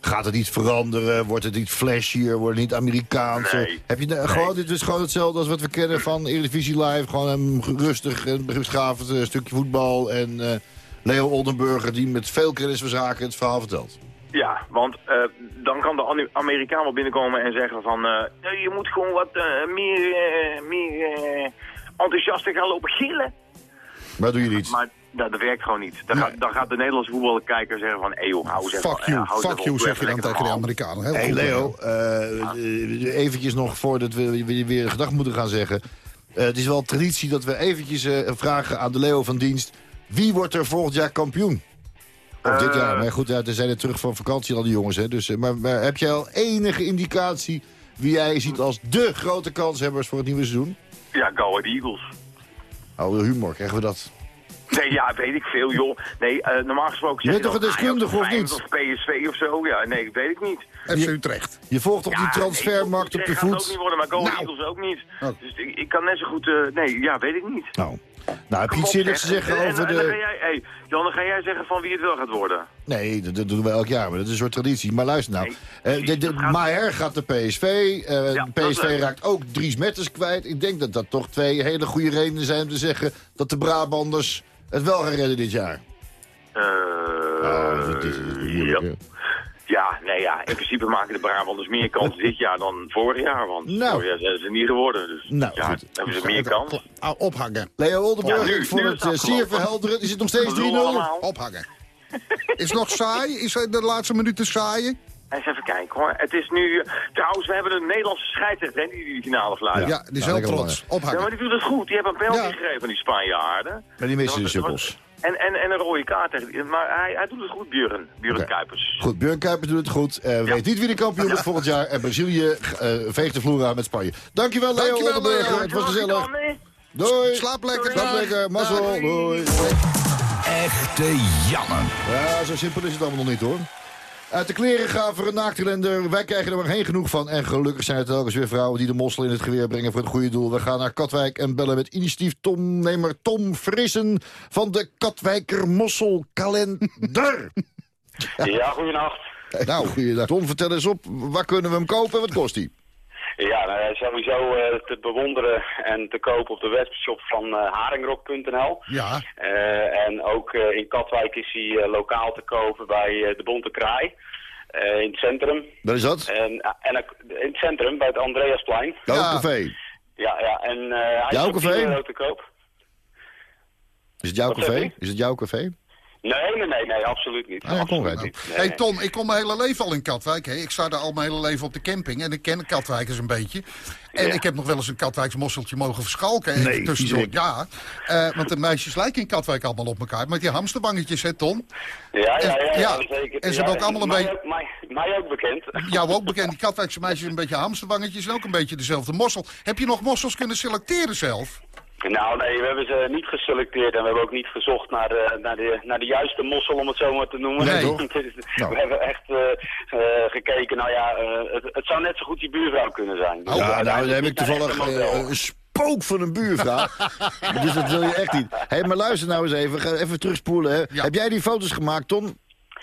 S3: gaat het niet veranderen? Wordt het niet flashier? Wordt het niet Amerikaans?
S11: Nee.
S3: Heb je gewoon, dit is gewoon hetzelfde als wat we kennen van Eredivisie Live. Gewoon een rustig en beschavend eh, stukje voetbal. En eh, Leo Oldenburger die met veel kennis van zaken het verhaal vertelt.
S11: Ja, want eh, dan kan de Amerikaan wel binnenkomen en zeggen van... eh, "Nee, je moet gewoon wat meer, meer enthousiaster gaan lopen gillen.
S3: Maar doe je niet.
S11: Maar dat, dat werkt gewoon niet. Dan, gaat, dan gaat de Nederlandse voetbalkijker zeggen van... Hé joh, hou
S7: Fuck
S11: eh,
S7: you,
S11: hou eens
S7: fuck you, zeg je dan tegen de
S11: normaal."
S7: Amerikanen. Heel
S3: Hey Leo, eh, eventjes nog voordat we we weer gedag moeten gaan zeggen. Eh, het is wel traditie dat we eventjes eh, vragen aan de Leo van dienst. Wie wordt er volgend jaar kampioen? Of dit
S11: Eh.
S3: jaar, maar goed, ja, er zijn er terug van vakantie al die jongens. Hè, dus, eh, maar, maar heb jij al enige indicatie wie jij ziet als de grote kanshebbers voor het nieuwe seizoen?
S11: Ja, Go Ahead Eagles.
S3: Oh, humor, krijgen we dat?
S11: Nee, ja, weet ik veel, joh. Nee, eh, normaal gesproken
S3: Je bent toch
S11: dan
S3: een deskundige, of niet?
S11: Of PSV of zo, ja. Nee, weet ik niet.
S7: FC Utrecht.
S3: Je volgt toch die transfermarkt
S11: nee,
S3: op de
S11: gaat het ook
S3: voet?
S11: niet worden, maar Go
S7: Nou.
S11: Eagles ook niet.
S7: Oh.
S11: Dus ik, ik kan net zo goed... eh, nee, ja, weet ik niet.
S3: Nou, nou heb je iets zinnigs te
S11: zeg.
S3: zeggen
S11: En-
S3: over
S11: en, dan
S3: de...
S11: jij, hey, Jan, dan ga jij zeggen van wie het wel gaat worden.
S3: Nee, dat, dat doen we elk jaar, maar dat is een soort traditie. Maar luister nou,
S11: Nee,
S3: eh, de, de,
S11: dat gaat-
S3: Maher gaat de PSV. eh,
S11: Ja, dat
S3: PSV raakt ook Dries Metters kwijt. Ik denk dat dat toch twee hele goede redenen zijn om te zeggen... dat de Brabanders het wel gaan redden dit jaar. Dat is moeilijk,
S11: ja. Ja, nee, ja, in principe maken de Brabanders meer kans dit jaar dan vorig jaar. Want
S3: Nou.
S11: vorig jaar zijn ze niet geworden. Dus
S3: Nou,
S11: ja,
S3: goed.
S11: hebben ze meer kans.
S7: Ah, ophangen.
S3: Leo Oldenburg,
S11: Ja, nu-
S3: ik vond
S11: nu
S3: het
S11: is
S3: eh,
S11: het
S3: zeer
S11: afgelopen.
S3: verhelderend. Is het nog steeds 3-0?
S11: We doen allemaal.
S7: Ophangen. Is het nog saai? Is het de laatste minuten saai?
S11: Eens even kijken hoor. Het is nu... Trouwens, we hebben een Nederlandse scheidsrechter hè, die die finale fluit.
S7: Ja, die is
S3: Ja,
S7: heel trots.
S11: Ja, maar
S7: Ophangen.
S11: die doet het goed. Die hebben een penalty
S7: Ja.
S11: gegeven aan die Spanjaarden.
S3: Maar die missen de sukkels.
S11: En, en, en een rode kaart. tegen- Maar hij, hij doet het goed, Björn. Björn. Kuipers.
S3: Goed, Björn Kuipers doet het goed. Eh Weet niet wie de kampioen wordt volgend jaar. En Brazilië eh, veegt de vloer aan met Spanje. Dankjewel, Leo
S7: Dankjewel. Leo.
S3: Het was gezellig. Doei.
S7: Slaap lekker.
S3: Slaap lekker. Mazzel. Doei.
S8: Echte Janne.
S3: Ja, zo simpel is het allemaal nog niet hoor. Uit de kleren gaan voor een naaktkalender. Wij krijgen er maar geen genoeg van. En gelukkig zijn er telkens weer vrouwen die de mossel in het geweer brengen voor het goede doel. We gaan naar Katwijk en bellen met initiatief Tomnemer Tom Frissen van de Katwijker Mosselkalender.
S12: Ja, goedenacht.
S3: nou, goeiedag. Tom, vertel eens op. Waar kunnen we hem kopen en wat kost hij?
S12: Ja, nou, ja, sowieso eh, te bewonderen en te kopen op de webshop van eh haringrok.nl.
S7: Ja.
S12: Eh, en ook eh, in Katwijk is hij lokaal te kopen bij eh, de Bonte Kraai. eh, in het centrum.
S3: Wat is dat?
S12: En, en in het centrum, bij het Andreasplein.
S3: Jouw
S7: Ja.
S3: café.
S12: Ja, ja. En eh hij
S3: Jouw
S12: is
S3: café?
S12: 10 euro te koop.
S3: Is het jouw
S12: Wat
S3: café? Is het jouw café?
S12: Nee, nee, nee, nee, absoluut niet.
S3: Ah, ja, kom
S12: absoluut
S3: rijden.
S12: niet. Nee,
S7: Hey ik kom mijn hele leven al in Katwijk. Hè. Ik sta daar al mijn hele leven op de camping. En ik ken Katwijkers een beetje. En
S12: Ja.
S7: ik heb nog wel eens een Katwijks mosseltje mogen verschalken.
S3: Nee,
S7: tussendoor. Ja, Eh, want de meisjes lijken in Katwijk allemaal op elkaar. Met die hamsterwangetjes, hè Tom?
S12: Ja, ja, ja,
S7: En-
S12: ja,
S7: ja,
S12: zeker.
S7: en ze hebben
S12: Ja,
S7: ook allemaal een
S12: mij
S7: beetje-
S12: ook- Mij, mij ook bekend.
S7: Jou ook bekend, die Katwijkse meisjes een beetje hamsterwangetjes. En ook een beetje dezelfde mossel. Heb je nog mossels kunnen selecteren zelf?
S12: Nou, nee, we hebben ze niet geselecteerd en we hebben ook niet gezocht naar, eh, naar, de, naar de juiste mossel, om het zo maar te noemen.
S7: Nee,
S3: toch?
S12: Het is-
S3: Nou.
S12: We hebben echt eh, eh, gekeken, nou ja, eh, het, het zou net zo goed die buurvrouw kunnen zijn. Dus,
S3: ja,
S12: eh,
S3: nou, dan heb ik toevallig eh, een spook van een buurvrouw. dus dat wil je echt niet. Hé, hey, maar luister nou eens even. Ga even terugspoelen. Hè.
S7: Ja.
S3: Heb jij die foto's gemaakt, Tom?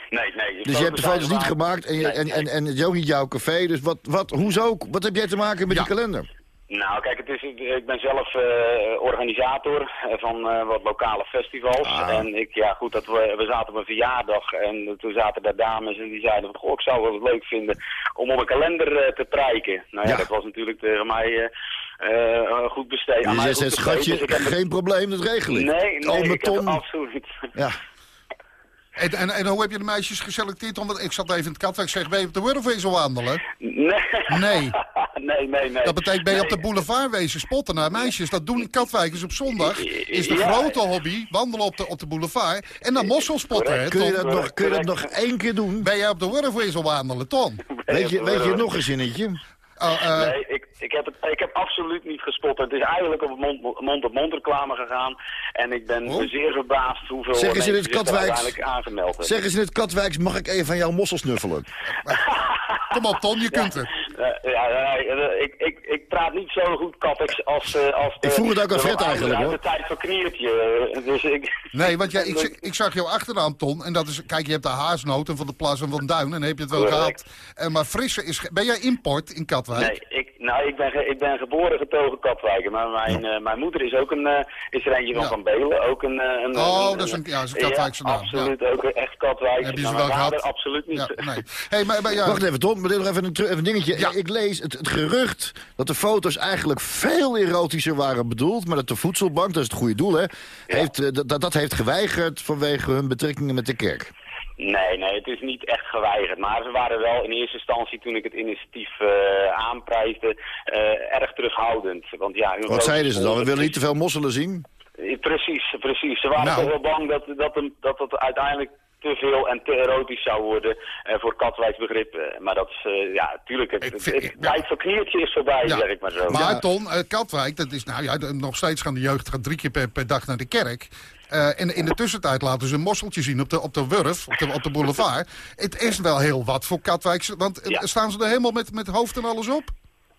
S12: Nee, nee.
S3: Dus je hebt de foto's niet gemaakt en, je,
S12: Nee,
S3: en,
S12: nee.
S3: en, en het is ook niet jouw café. Dus wat, wat, hoezo? Wat heb jij te maken met
S7: Ja.
S3: die kalender?
S12: Nou, kijk, het is, ik ben zelf uh, organisator uh, van uh, wat lokale festivals. Ah. En ik, ja goed, dat we, we zaten op een verjaardag en toen zaten daar dames en die zeiden van, goh, ik zou het leuk vinden om op een kalender te prijken. Nou ja, ja, dat was natuurlijk tegen mij goed besteed.
S3: Je zegt, schatje, dus geen probleem, dat regel ik.
S12: Nee, nee, oh, ik heb absoluut.
S4: Ja. En, en, en, hoe heb je de meisjes geselecteerd? Omdat ik zat even in het katwijk zeg, ben je op de Wurfwezel wandelen?
S12: Nee.
S4: Nee.
S12: nee, nee, nee.
S4: Dat betekent, ben je op de boulevard wezen spotten naar meisjes? Dat doen katwijkers op zondag. Is de grote hobby, wandelen op de, op de boulevard. En dan mosselspotten, hè,
S3: Kun je dat, nog, kun je dat nog één keer doen?
S4: Ben jij op de Wurfwezel wandelen, Ton?
S3: Weet je, weet je nog een zinnetje?
S12: Oh, uh... Nee, ik, ik, heb het, ik heb absoluut niet gespot. Het is eigenlijk op mond-op-mond -mond reclame gegaan. En ik ben oh. zeer verbaasd hoeveel
S3: zeg
S12: mensen
S3: in het
S12: Katwijks, aangemeld hebben.
S3: Zeg eens in het Katwijks, mag ik even van jouw mossel snuffelen?
S4: Kom op, Ton, je kunt
S12: het. Ja, ja, ik, ik, ik praat niet zo goed Katwijks als, uh, als
S3: de, Ik vroeg het ook aan Fred eigenlijk, hoor.
S12: de tijd van kniertje. Dus ik...
S4: Nee, want jij, ik, ik zag jou achteraan, Ton. En dat is, kijk, je hebt de haasnoten van de Plas en van Duin. En dan heb je het wel gehad. En, maar frisse is... Ben jij import in Katwijk?
S12: Nee, ik, nou, ik ben, ik ben geboren getogen Katwijk. Maar mijn, uh, mijn moeder is ook een, uh, is er eentje van ja. Van Belen. Ook een, uh, een,
S4: oh, een, dat is een, ja, is een Katwijkse naam.
S12: Absoluut, ook echt Katwijk.
S4: Heb je ze wel gehad?
S12: Absoluut niet.
S4: Ja, nee. hey, maar, maar, ja.
S3: Wacht even, Tom. Maar nog even een, even een dingetje. Ik lees het, het, gerucht dat de foto's eigenlijk veel erotischer waren bedoeld. Maar dat de voedselbank, dat is het goede doel, hè, heeft, dat, dat heeft geweigerd vanwege hun betrekkingen met de kerk.
S12: Nee, nee, het is niet echt geweigerd. Maar ze waren wel in eerste instantie, toen ik het initiatief uh, aanprijsde, uh, erg terughoudend. Want, ja,
S3: Wat zeiden ze dan? We willen niet te veel mosselen zien?
S12: Precies, precies. Ze waren nou. toch wel bang dat, dat, dat het uiteindelijk te veel en te erotisch zou worden uh, voor Katwijks begrip. Maar dat is, uh, ja, tuurlijk, het, het, het, het tijd voor kniertje is voorbij, ja. zeg ik maar zo.
S4: Maar Ton, Katwijk, dat is, nou ja, nog steeds gaan de jeugd gaan drie keer per, per dag naar de kerk. Uh, en in de tussentijd laten ze een mosseltje zien op de, op de Wurf, op de, op de boulevard. Het is wel heel wat voor Katwijk. Want ja. staan ze er helemaal met, met hoofd en alles op?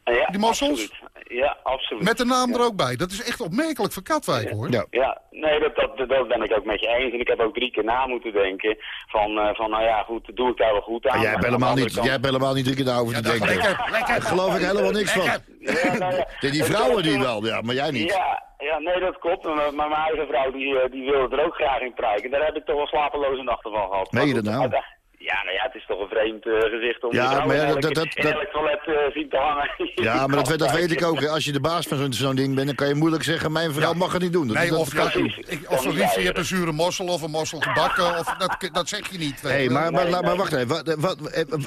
S12: Ja,
S4: die mossels?
S12: Absoluut. Ja, absoluut.
S4: Met de naam er ook bij. Dat is echt opmerkelijk voor Katwijk, hoor.
S12: Ja, ja. nee, dat, dat, dat ben ik ook met je eens. En ik heb ook drie keer na moeten denken van, uh, van nou ja, goed, doe ik daar wel goed aan.
S3: jij hebt helemaal, niet, kant... jij hebt helemaal niet drie keer daarover te denken.
S4: Lekker, lekker.
S3: Daar geloof ik helemaal niks van. Ja, nou ja. Die vrouwen die wel, ja, maar jij niet.
S12: Ja, ja, nee, dat klopt. Maar, maar mijn eigen vrouw die, die wilde er ook graag in prijken. Daar heb ik toch wel slapeloze nachten van gehad.
S3: Je dat nou?
S12: Ja, nou ja, het is toch een vreemd uh, gezicht om
S3: ja, maar ja,
S12: dat,
S3: dat, dat,
S12: in elk toilet uh, zien te hangen.
S3: Ja, maar dat, dat weet ik ook. Als je de baas van zo'n zo ding bent, dan kan je moeilijk zeggen... mijn vrouw ja. mag het niet doen. Dat,
S4: nee,
S3: dat,
S4: of,
S3: dat
S4: ik, of liefst, je hebt een zure mossel of een mossel gebakken. Of, dat, dat zeg je niet.
S3: Hey, maar, maar, nee, maar, wacht even. Wat, wat,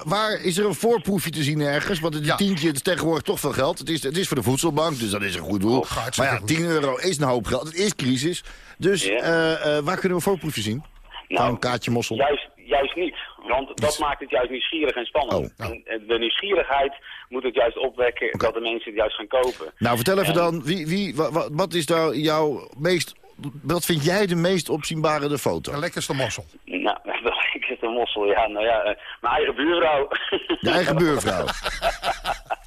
S3: waar is er een voorproefje te zien ergens? Want het ja. tientje is tegenwoordig toch veel geld. Het is, het is voor de voedselbank, dus dat is een goed doel. Oh, maar ja, 10 euro is een hoop geld. Het is crisis. Dus uh, uh, waar kunnen we een voorproefje zien? Nou, van een kaartje mossel.
S12: Juist, juist niet. Want dat maakt het juist nieuwsgierig en spannend. Oh. En de nieuwsgierigheid moet het juist opwekken okay. dat de mensen het juist gaan kopen.
S3: Nou, vertel even en... dan, wie, wie, wat, wat is daar jouw meest... Wat vind jij de meest opzienbare de foto?
S4: De lekkerste mossel.
S12: Nou, de mossel, ja. Nou ja, uh, mijn eigen buurvrouw.
S3: Je eigen buurvrouw?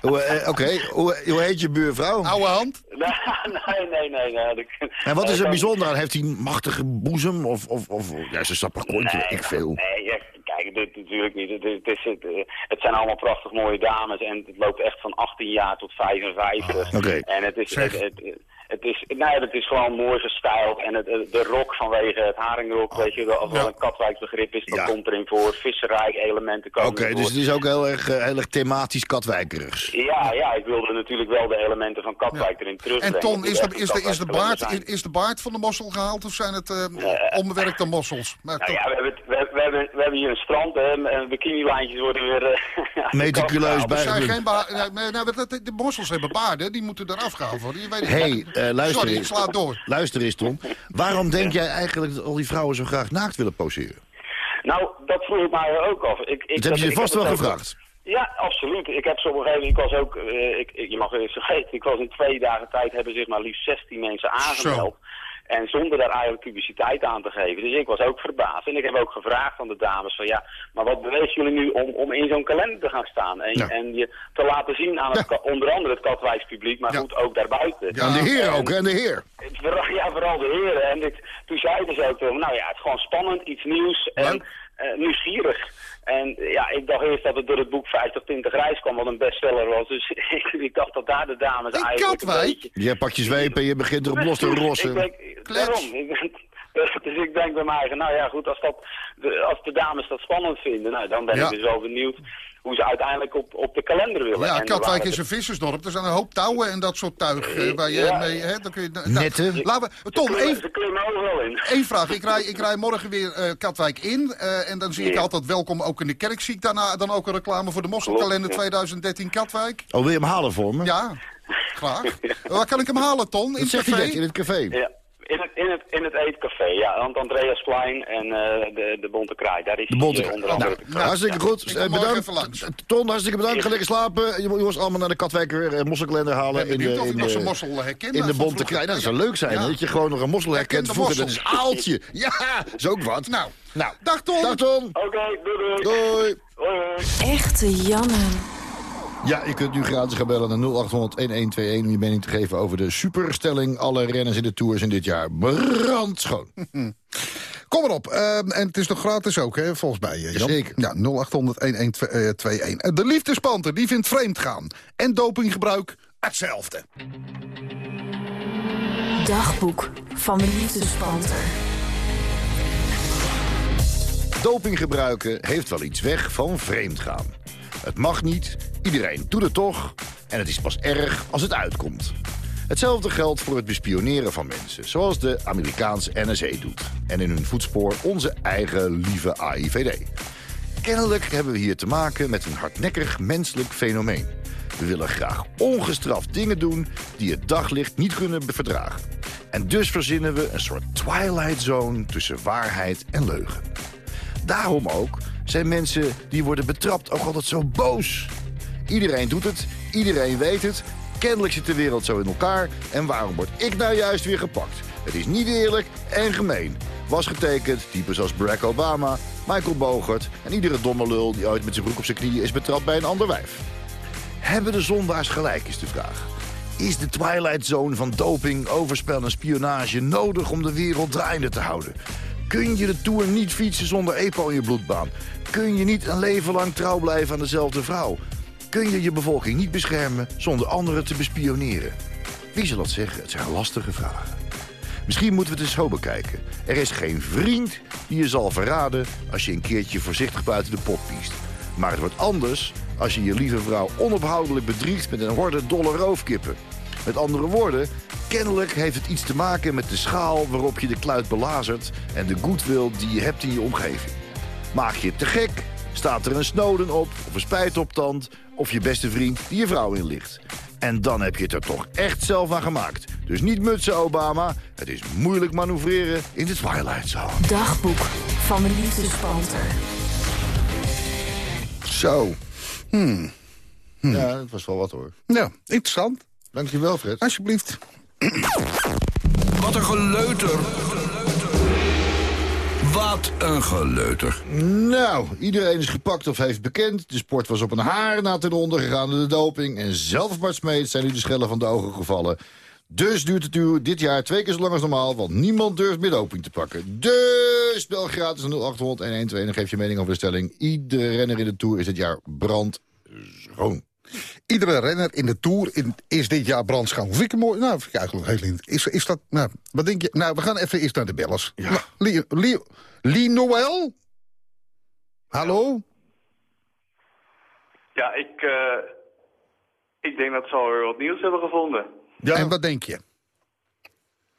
S3: uh, Oké, okay. hoe, hoe, heet je buurvrouw?
S4: Oude hand?
S12: nee, nee, nee. nee.
S3: En wat is er bijzonder aan? Heeft hij een machtige boezem? Of, of, of ja, ze stappen kontje,
S12: nee,
S3: ik veel.
S12: Nee, ja, kijk, dit natuurlijk niet. Het, het, is, het, het, zijn allemaal prachtig mooie dames. En het loopt echt van 18 jaar tot 55.
S3: Ah, okay.
S12: En het is... Het, het, is, nou ja, het is gewoon mooi gestyled. En het, de rok vanwege het haringrok, weet je, als wel een Katwijk begrip is, dat ja. komt erin voor. Visserijk elementen komen
S3: Oké, okay, dus het is ook heel erg, uh, heel erg thematisch Katwijkerigs.
S12: Ja, ja, ik wilde natuurlijk wel de elementen van Katwijk ja. erin terugbrengen.
S4: En Ton, is de, is, de, is, de baard, is de baard van de mossel gehaald of zijn het uh, uh, onbewerkte mossels?
S12: Maar nou ja, we hebben, we, we, hebben, we hebben hier een strand en bikinilijntjes worden weer...
S3: Meticuleus bij.
S4: zijn geen nou, nou, de mossels hebben baarden, die moeten eraf gehaald worden. Je weet
S3: hey, uh, luister
S4: Sorry,
S3: eens.
S4: ik sla door.
S3: Luister eens, Tom. Waarom denk jij eigenlijk dat al die vrouwen zo graag naakt willen poseren?
S12: Nou, dat vroeg ik mij ook af. Ik, ik,
S3: dat heb je je vast wel gevraagd.
S12: Ja, absoluut. Ik heb sommige even, ik was ook, uh, ik, je mag eens vergeten, ik was in twee dagen tijd, hebben zich maar liefst 16 mensen aangemeld. Zo. En zonder daar eigenlijk publiciteit aan te geven. Dus ik was ook verbaasd. En ik heb ook gevraagd aan de dames van ja, maar wat beweegt jullie nu om, om in zo'n kalender te gaan staan? En, ja. en je te laten zien aan het, ja. onder andere het Katwijks publiek, maar ja. goed ook daarbuiten.
S3: Ja, en de heer ook, en de heer.
S12: Ja, vooral de heren. En dit, toen zeiden ze ook, nou ja, het is gewoon spannend, iets nieuws. En, nieuwsgierig. En ja, ik dacht eerst dat het door het boek 50 Tintig Reis kwam, wat een bestseller was. Dus ik, ik dacht dat daar de dames
S4: In
S12: eigenlijk
S4: Katwijk?
S12: een beetje...
S3: Je pakt je zweep en je begint erop los te rossen.
S12: Ik ben- dus ik denk bij mij, nou ja goed, als, dat, de, als de dames dat spannend vinden, nou, dan ben
S4: Ja.
S12: ik dus wel benieuwd hoe ze uiteindelijk op, op de kalender willen.
S4: Ja, Katwijk is een vissersdorp. Er zijn een hoop touwen en dat soort tuig eh, waar je
S12: Ja.
S4: mee... Hè, dan kun je, nou,
S3: Netten.
S4: Laten we,
S12: Ze
S4: Tom,
S12: klimmen-
S4: één
S12: Ze klimmen overal in.
S4: één vraag. Ik rij, ik rij morgen weer eh, Katwijk in. eh, en dan zie ik altijd welkom ook in de kerk. Zie ik daarna dan ook een reclame voor de mosselkalender
S12: Klopt, ja.
S4: 2013 Katwijk?
S3: Oh, wil je hem halen voor me?
S4: Ja, graag. Waar kan ik hem halen, Ton? In het café?
S3: in het café.
S12: Ja, in het, in het, in het eetcafé, ja. Want Andreasplein en eh, de, de Bonte Kraai, daar is
S3: De bonte.
S12: eh, onder
S3: Nou,
S12: andere.
S3: nou, hartstikke goed.
S4: Ik
S3: Eh, bedankt.
S4: langs.
S3: Ton, hartstikke bedankt. Ga lekker slapen. Je moet jongens allemaal naar de Katwijker eh, mosselkalender halen.
S4: Of ik
S3: in
S4: nog
S3: de-
S4: zo'n mossel.
S3: In de bonte kraai. Nou, dat zou leuk zijn.
S4: Ja.
S3: hè, Dat je gewoon nog een mossel herkent. Vroeger, dat is aaltje. Ja, is ook wat.
S4: Nou,
S3: Nou,
S4: dag Ton.
S3: dag Ton.
S12: Oké, doei doei.
S3: Doei.
S13: Echte Janne.
S3: Ja, je kunt nu gratis gaan bellen naar 0800-1121 om je mening te geven over de superstelling. Alle renners in de Tours in dit jaar brandschoon.
S4: Kom maar op. Ehm, en het is nog gratis ook, hè, volgens mij. eh, Jan?
S3: Zeker.
S4: Ja, 0800-1121. Eh, De liefdespanter, die vindt vreemd gaan. En dopinggebruik, hetzelfde.
S13: Dagboek van de liefdespanter.
S3: Doping gebruiken heeft wel iets weg van vreemdgaan. Het mag niet, iedereen doet het toch... en het is pas erg als het uitkomt. Hetzelfde geldt voor het bespioneren van mensen... zoals de Amerikaanse NSA doet. En in hun voetspoor onze eigen lieve AIVD. Kennelijk hebben we hier te maken met een hardnekkig menselijk fenomeen. We willen graag ongestraft dingen doen die het daglicht niet kunnen verdragen. En dus verzinnen we een soort twilight zone tussen waarheid en leugen. Daarom ook zijn mensen die worden betrapt ook altijd zo boos. Iedereen doet het, iedereen weet het. Kennelijk zit de wereld zo in elkaar. En waarom word ik nou juist weer gepakt? Het is niet eerlijk en gemeen. Was getekend, types als Barack Obama, Michael Bogert... en iedere domme lul die ooit met zijn broek op zijn knieën is betrapt bij een ander wijf. Hebben de zondaars gelijk, is de vraag. Is de Twilight Zone van doping, overspel en spionage nodig om de wereld draaiende te houden? Kun je de Tour niet fietsen zonder EPO in je bloedbaan? Kun je niet een leven lang trouw blijven aan dezelfde vrouw? Kun je je bevolking niet beschermen zonder anderen te bespioneren? Wie zal dat zeggen? Het zijn lastige vragen. Misschien moeten we het eens zo bekijken. Er is geen vriend die je zal verraden als je een keertje voorzichtig buiten de pot piest. Maar het wordt anders als je je lieve vrouw onophoudelijk bedriegt met een horde dolle roofkippen. Met andere woorden, kennelijk heeft het iets te maken met de schaal waarop je de kluit belazert en de goodwill die je hebt in je omgeving. Maak je het te gek, staat er een Snowden op of een spijtoptand of je beste vriend die je vrouw inlicht. En dan heb je het er toch echt zelf aan gemaakt. Dus niet mutsen, Obama. Het is moeilijk manoeuvreren in de Twilight Zone.
S13: Dagboek van de liefdespanter.
S4: Zo. Hmm.
S3: Ja, dat was wel wat hoor.
S4: Ja, interessant.
S3: Dankjewel, Fred.
S4: Alsjeblieft.
S8: Wat een geleuter. Wat een geleuter.
S3: Nou, iedereen is gepakt of heeft bekend. De sport was op een haar na ten onder gegaan door de doping. En zelfs Bart Smeet zijn nu de schellen van de ogen gevallen. Dus duurt het uur dit jaar twee keer zo lang als normaal... want niemand durft meer doping te pakken. Dus bel gratis naar 0800 112 en geef je mening over de stelling. Iedere renner in de Tour is dit jaar brandschoon.
S4: Iedere renner in de Tour in, is dit jaar brandschoon. Vind ik mooi... Nou, vind ik eigenlijk heel lief. Is, is dat... Nou, wat denk je? Nou, we gaan even eerst naar de bellers.
S3: Ja.
S4: Nou, Lee, Lee, Lee Noël? Hallo?
S14: Ja, ik, eh, ik denk dat ze alweer wat nieuws hebben gevonden.
S4: Ja. En wat denk je?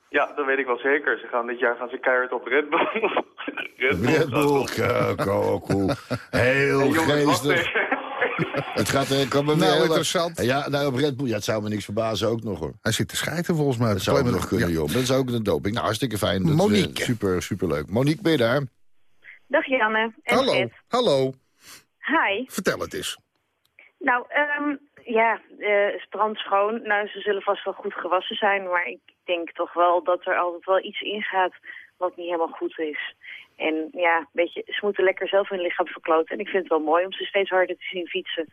S14: Ja, dat weet ik wel zeker. Ze gaan dit jaar gaan ze keihard op Red Bull. Red Bull.
S3: Red Bull, cool. Heel
S14: Hey, jongens, wacht
S3: geestig. Het gaat er komen
S4: Nou,
S3: heel-
S4: interessant.
S3: Ja, nou op Red Bull, ja, het zou me niks verbazen ook nog hoor.
S4: Hij zit te schijten volgens mij.
S3: Dat zou ook nog kunnen,
S4: Ja.
S3: joh. Dat is ook een doping. Nou, hartstikke fijn. Dat is,
S4: Monique.
S3: eh, super, super leuk. Monique, ben je daar?
S15: Dag Janne. En
S4: Hallo,
S15: Fred.
S4: hallo.
S15: Hi.
S4: Vertel het eens.
S15: Nou, ehm, ja, eh brandschoon. Nou, ze zullen vast wel goed gewassen zijn, maar ik denk toch wel dat er altijd wel iets ingaat wat niet helemaal goed is. En ja, weet je, ze moeten lekker zelf hun lichaam verkloten. En ik vind het wel mooi om ze steeds harder te zien fietsen.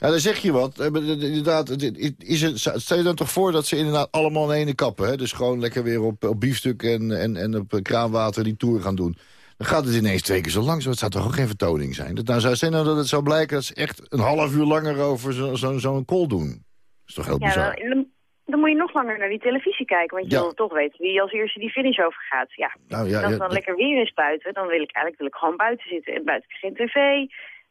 S3: Ja, dan zeg je wat. Eh, d- Inderdaad, is het, stel je dan toch voor dat ze inderdaad allemaal in ene kappen. Hè? Dus gewoon lekker weer op, op biefstuk en, en, en op kraanwater die tour gaan doen. Dan gaat het ineens twee keer zo lang. Zo, het zou toch ook geen vertoning zijn? Dat nou zou zijn nou dat het zou blijken dat ze echt een half uur langer over zo'n zo, zo call doen. Dat is toch heel
S15: Ja,
S3: bizar?
S15: dan, dan- moet je nog langer naar die televisie kijken. Want je
S3: Ja.
S15: wil toch weten wie als eerste die finish overgaat. Ja,
S3: Nou, ja,
S15: als het dan
S3: dat-
S15: lekker weer is buiten, dan wil ik eigenlijk wil ik gewoon buiten zitten. En buiten geen tv.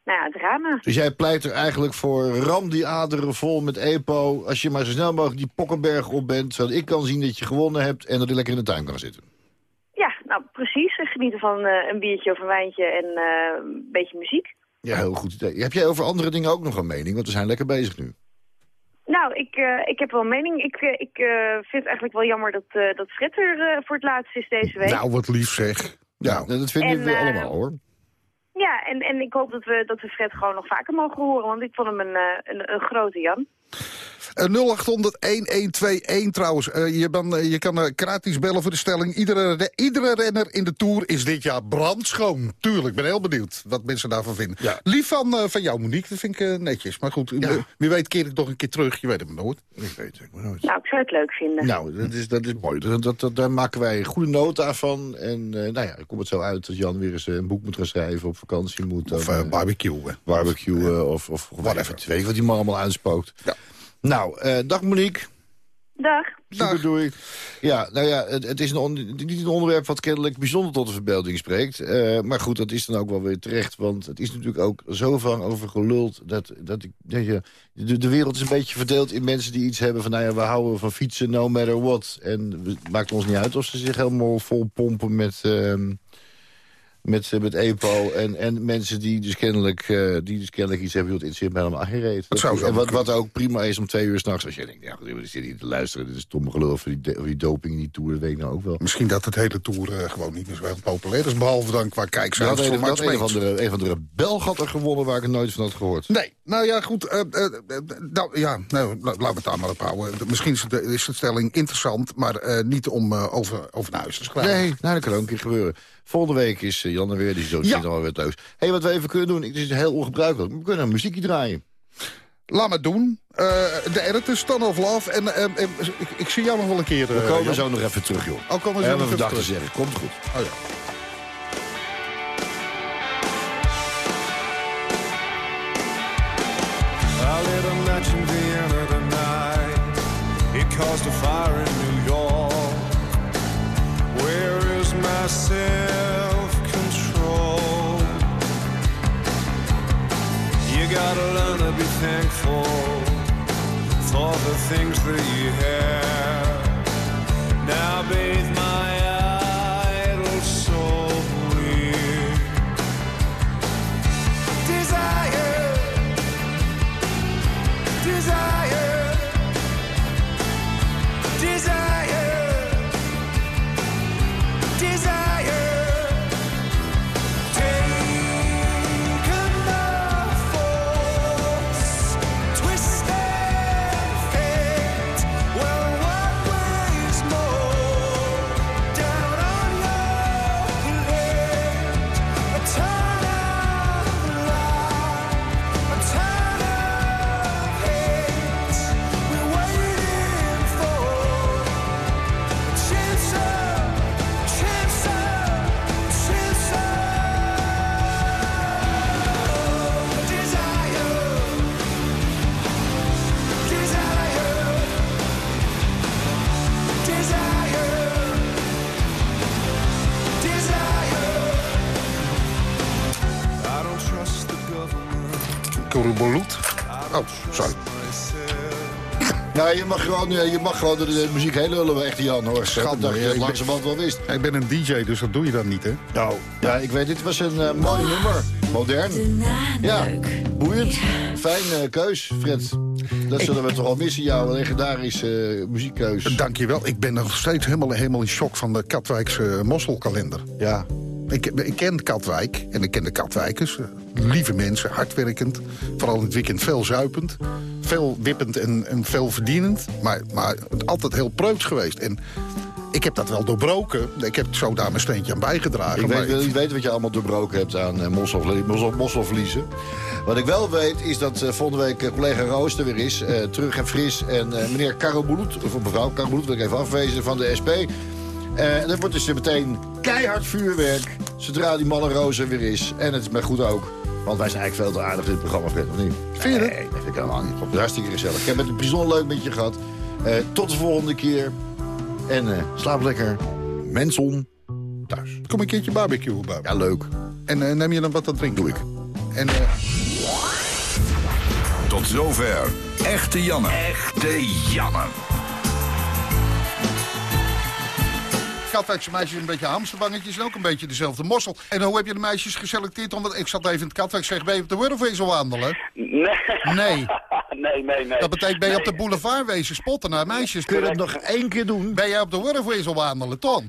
S15: Nou ja, drama.
S3: Dus jij pleit er eigenlijk voor ram die aderen vol met EPO... als je maar zo snel mogelijk die Pokkenberg op bent... zodat ik kan zien dat je gewonnen hebt en dat ik lekker in de tuin kan zitten.
S15: Ja, nou precies. Genieten van eh, een biertje of een wijntje en eh, een beetje muziek.
S3: Ja, heel goed idee. Heb jij over andere dingen ook nog een mening? Want we zijn lekker bezig nu.
S15: Nou, ik, eh, ik heb wel een mening. Ik, eh, ik eh, vind het eigenlijk wel jammer dat, eh, dat Fred er eh, voor het laatst is deze week.
S4: Nou, wat lief zeg.
S3: Ja, dat vinden
S15: En,
S3: we allemaal hoor.
S15: Ja, en, en ik hoop dat we, dat we Fred gewoon nog vaker mogen horen. Want ik vond hem een, eh, een, een grote Jan.
S4: Eh, 0800-1121 trouwens. Eh, je, ben, eh, je kan eh, gratis bellen voor de stelling. Iedere, re- iedere renner in de Tour is dit jaar brandschoon. Tuurlijk, ik ben heel benieuwd wat mensen daarvan vinden. Lief van, eh, van jou, Monique. Dat vind ik eh, netjes. Maar goed, eh, wie weet keer ik toch een keer terug. Je weet het maar nooit.
S3: Ik weet het maar nooit.
S15: Nou, ik zou het leuk vinden.
S3: Nou, dat is, dat is mooi. Dat, dat, dat- daar maken wij goede nota van. En eh, nou ja, dan komt het zo uit dat Jan weer eens eh, een boek moet gaan schrijven... op vakantie moet.
S4: Of
S3: dan,
S4: eh,
S3: eh,
S4: barbecue.
S3: barbecuen of, of whatever. Weet ik wat die man allemaal uitspookt. Nou, eh, dag Monique.
S15: Dag.
S3: Super doei. Ja, nou ja, het, het is een niet een onderwerp wat kennelijk bijzonder tot de verbeelding spreekt. Eh, maar goed, dat is dan ook wel weer terecht. Want het is natuurlijk ook zo vaak over geluld. Dat, dat ik, dat je, de, de wereld is een beetje verdeeld in mensen die iets hebben van... nou ja, we houden van fietsen no matter what. En het maakt ons niet uit of ze zich helemaal vol pompen met... ehm, met, eh, met EPO en, en mensen die dus, kennelijk, eh, die dus kennelijk iets hebben... in zich bij helemaal gereed.
S4: Dat
S3: en wat, wat ook prima is om twee uur s'nachts... als je denkt, ja, goed, ik zit hier te luisteren... dit is stomme gelul die, over die doping in die Tour, dat weet ik nou ook wel.
S4: Misschien dat het hele Tour eh, gewoon niet meer zo heel populair is. Behalve dan qua kijkcijfers
S3: een, dat van de, een van de Belg had er gewonnen waar ik er nooit van had gehoord.
S4: Nee, nou ja, goed. eh, nou, ja, nou, la- laten we het daar maar op houden. Misschien is, de, is de stelling interessant, maar niet om over, over naar huis te schrijven.
S3: Nee, nou, dat kan ook een keer gebeuren. Volgende week is eh, Jan er weer, die is zo
S4: Ja.
S3: allemaal weer thuis. Hé, wat we even kunnen doen, het is heel ongebruikelijk. We kunnen een muziekje draaien.
S4: Laat maar doen. Eh, de editors, Ton of Love. En eh, eh, ik, ik zie jou nog wel een keer.
S3: We komen
S4: Jan.
S3: zo nog even terug, joh.
S4: Oh, komen we zo
S3: hebben
S4: nog even terug.
S3: zeggen. Komt goed.
S4: Oh ja.
S16: In Vienna tonight. It caused a fire in New York. Where is my? Gotta learn to be thankful for the things that you have. Now bathe
S4: Oh, sorry.
S3: Nou, je mag gewoon, eh, je mag gewoon de, de muziek heel lullen, echt Jan, hoor.
S4: Schande,
S3: dat je
S4: ja,
S3: het langzamerhand wel wist.
S4: Ik ben een DJ, dus dat doe je dan niet, hè?
S3: Nou, ja, ik weet, dit was een eh, mooi nummer. Modern. Ja, boeiend. Fijn eh, keus, Fred. Dat zullen we toch al missen, jouw legendarische eh, muziekkeus.
S4: Dankjewel. Ik ben nog steeds helemaal, helemaal in shock van de Katwijkse mosselkalender.
S3: Ja.
S4: Ik, ik ken Katwijk en ik ken de Katwijkers. Eh, Lieve mensen, hardwerkend. Vooral in het weekend veel zuipend. Veel wippend en, en veel verdienend. Maar, maar altijd heel preuts geweest. En ik heb dat wel doorbroken. Ik heb zo daar mijn steentje aan bijgedragen.
S3: Ik
S4: maar
S3: weet, wil niet weten wat je allemaal doorbroken hebt aan uh, mossel, mosselvliezen. Wat ik wel weet is dat uh, volgende week uh, collega Roos er weer is. Terug en fris. En meneer Caro Boulout, of mevrouw Caro Boulout, wil ik even afwezen van de SP. en dat wordt dus meteen keihard vuurwerk. zodra die roze weer is. En het is mij goed ook. Want wij zijn eigenlijk veel te aardig in het programma, Fred, of niet?
S4: Vind je dat?
S3: Nee, dat vind ik helemaal niet. Is hartstikke gezellig. Ik heb het bijzonder leuk met je gehad. Eh, tot de volgende keer. En eh, slaap lekker. Mensen thuis.
S17: Kom een keertje barbecue, Barbie.
S3: Ja, leuk.
S17: En eh, neem je dan wat te drinken?
S3: Doe ik.
S17: En, eh,
S8: Tot zover. Echte Janne. Echte Janne.
S4: Katwijkse meisjes een beetje hamsterbangetjes en ook een beetje dezelfde mossel. En hoe heb je de meisjes geselecteerd? Omdat ik zat even in het Katwijk zeg, ben je op de Wurfwezel wandelen?
S12: Nee.
S4: Nee.
S12: nee, nee, nee.
S4: Dat betekent, ben je op de boulevard wezen spotten naar meisjes?
S3: Kun je dat nog één keer doen?
S4: Ben jij op de Wurfwezel wandelen, Ton?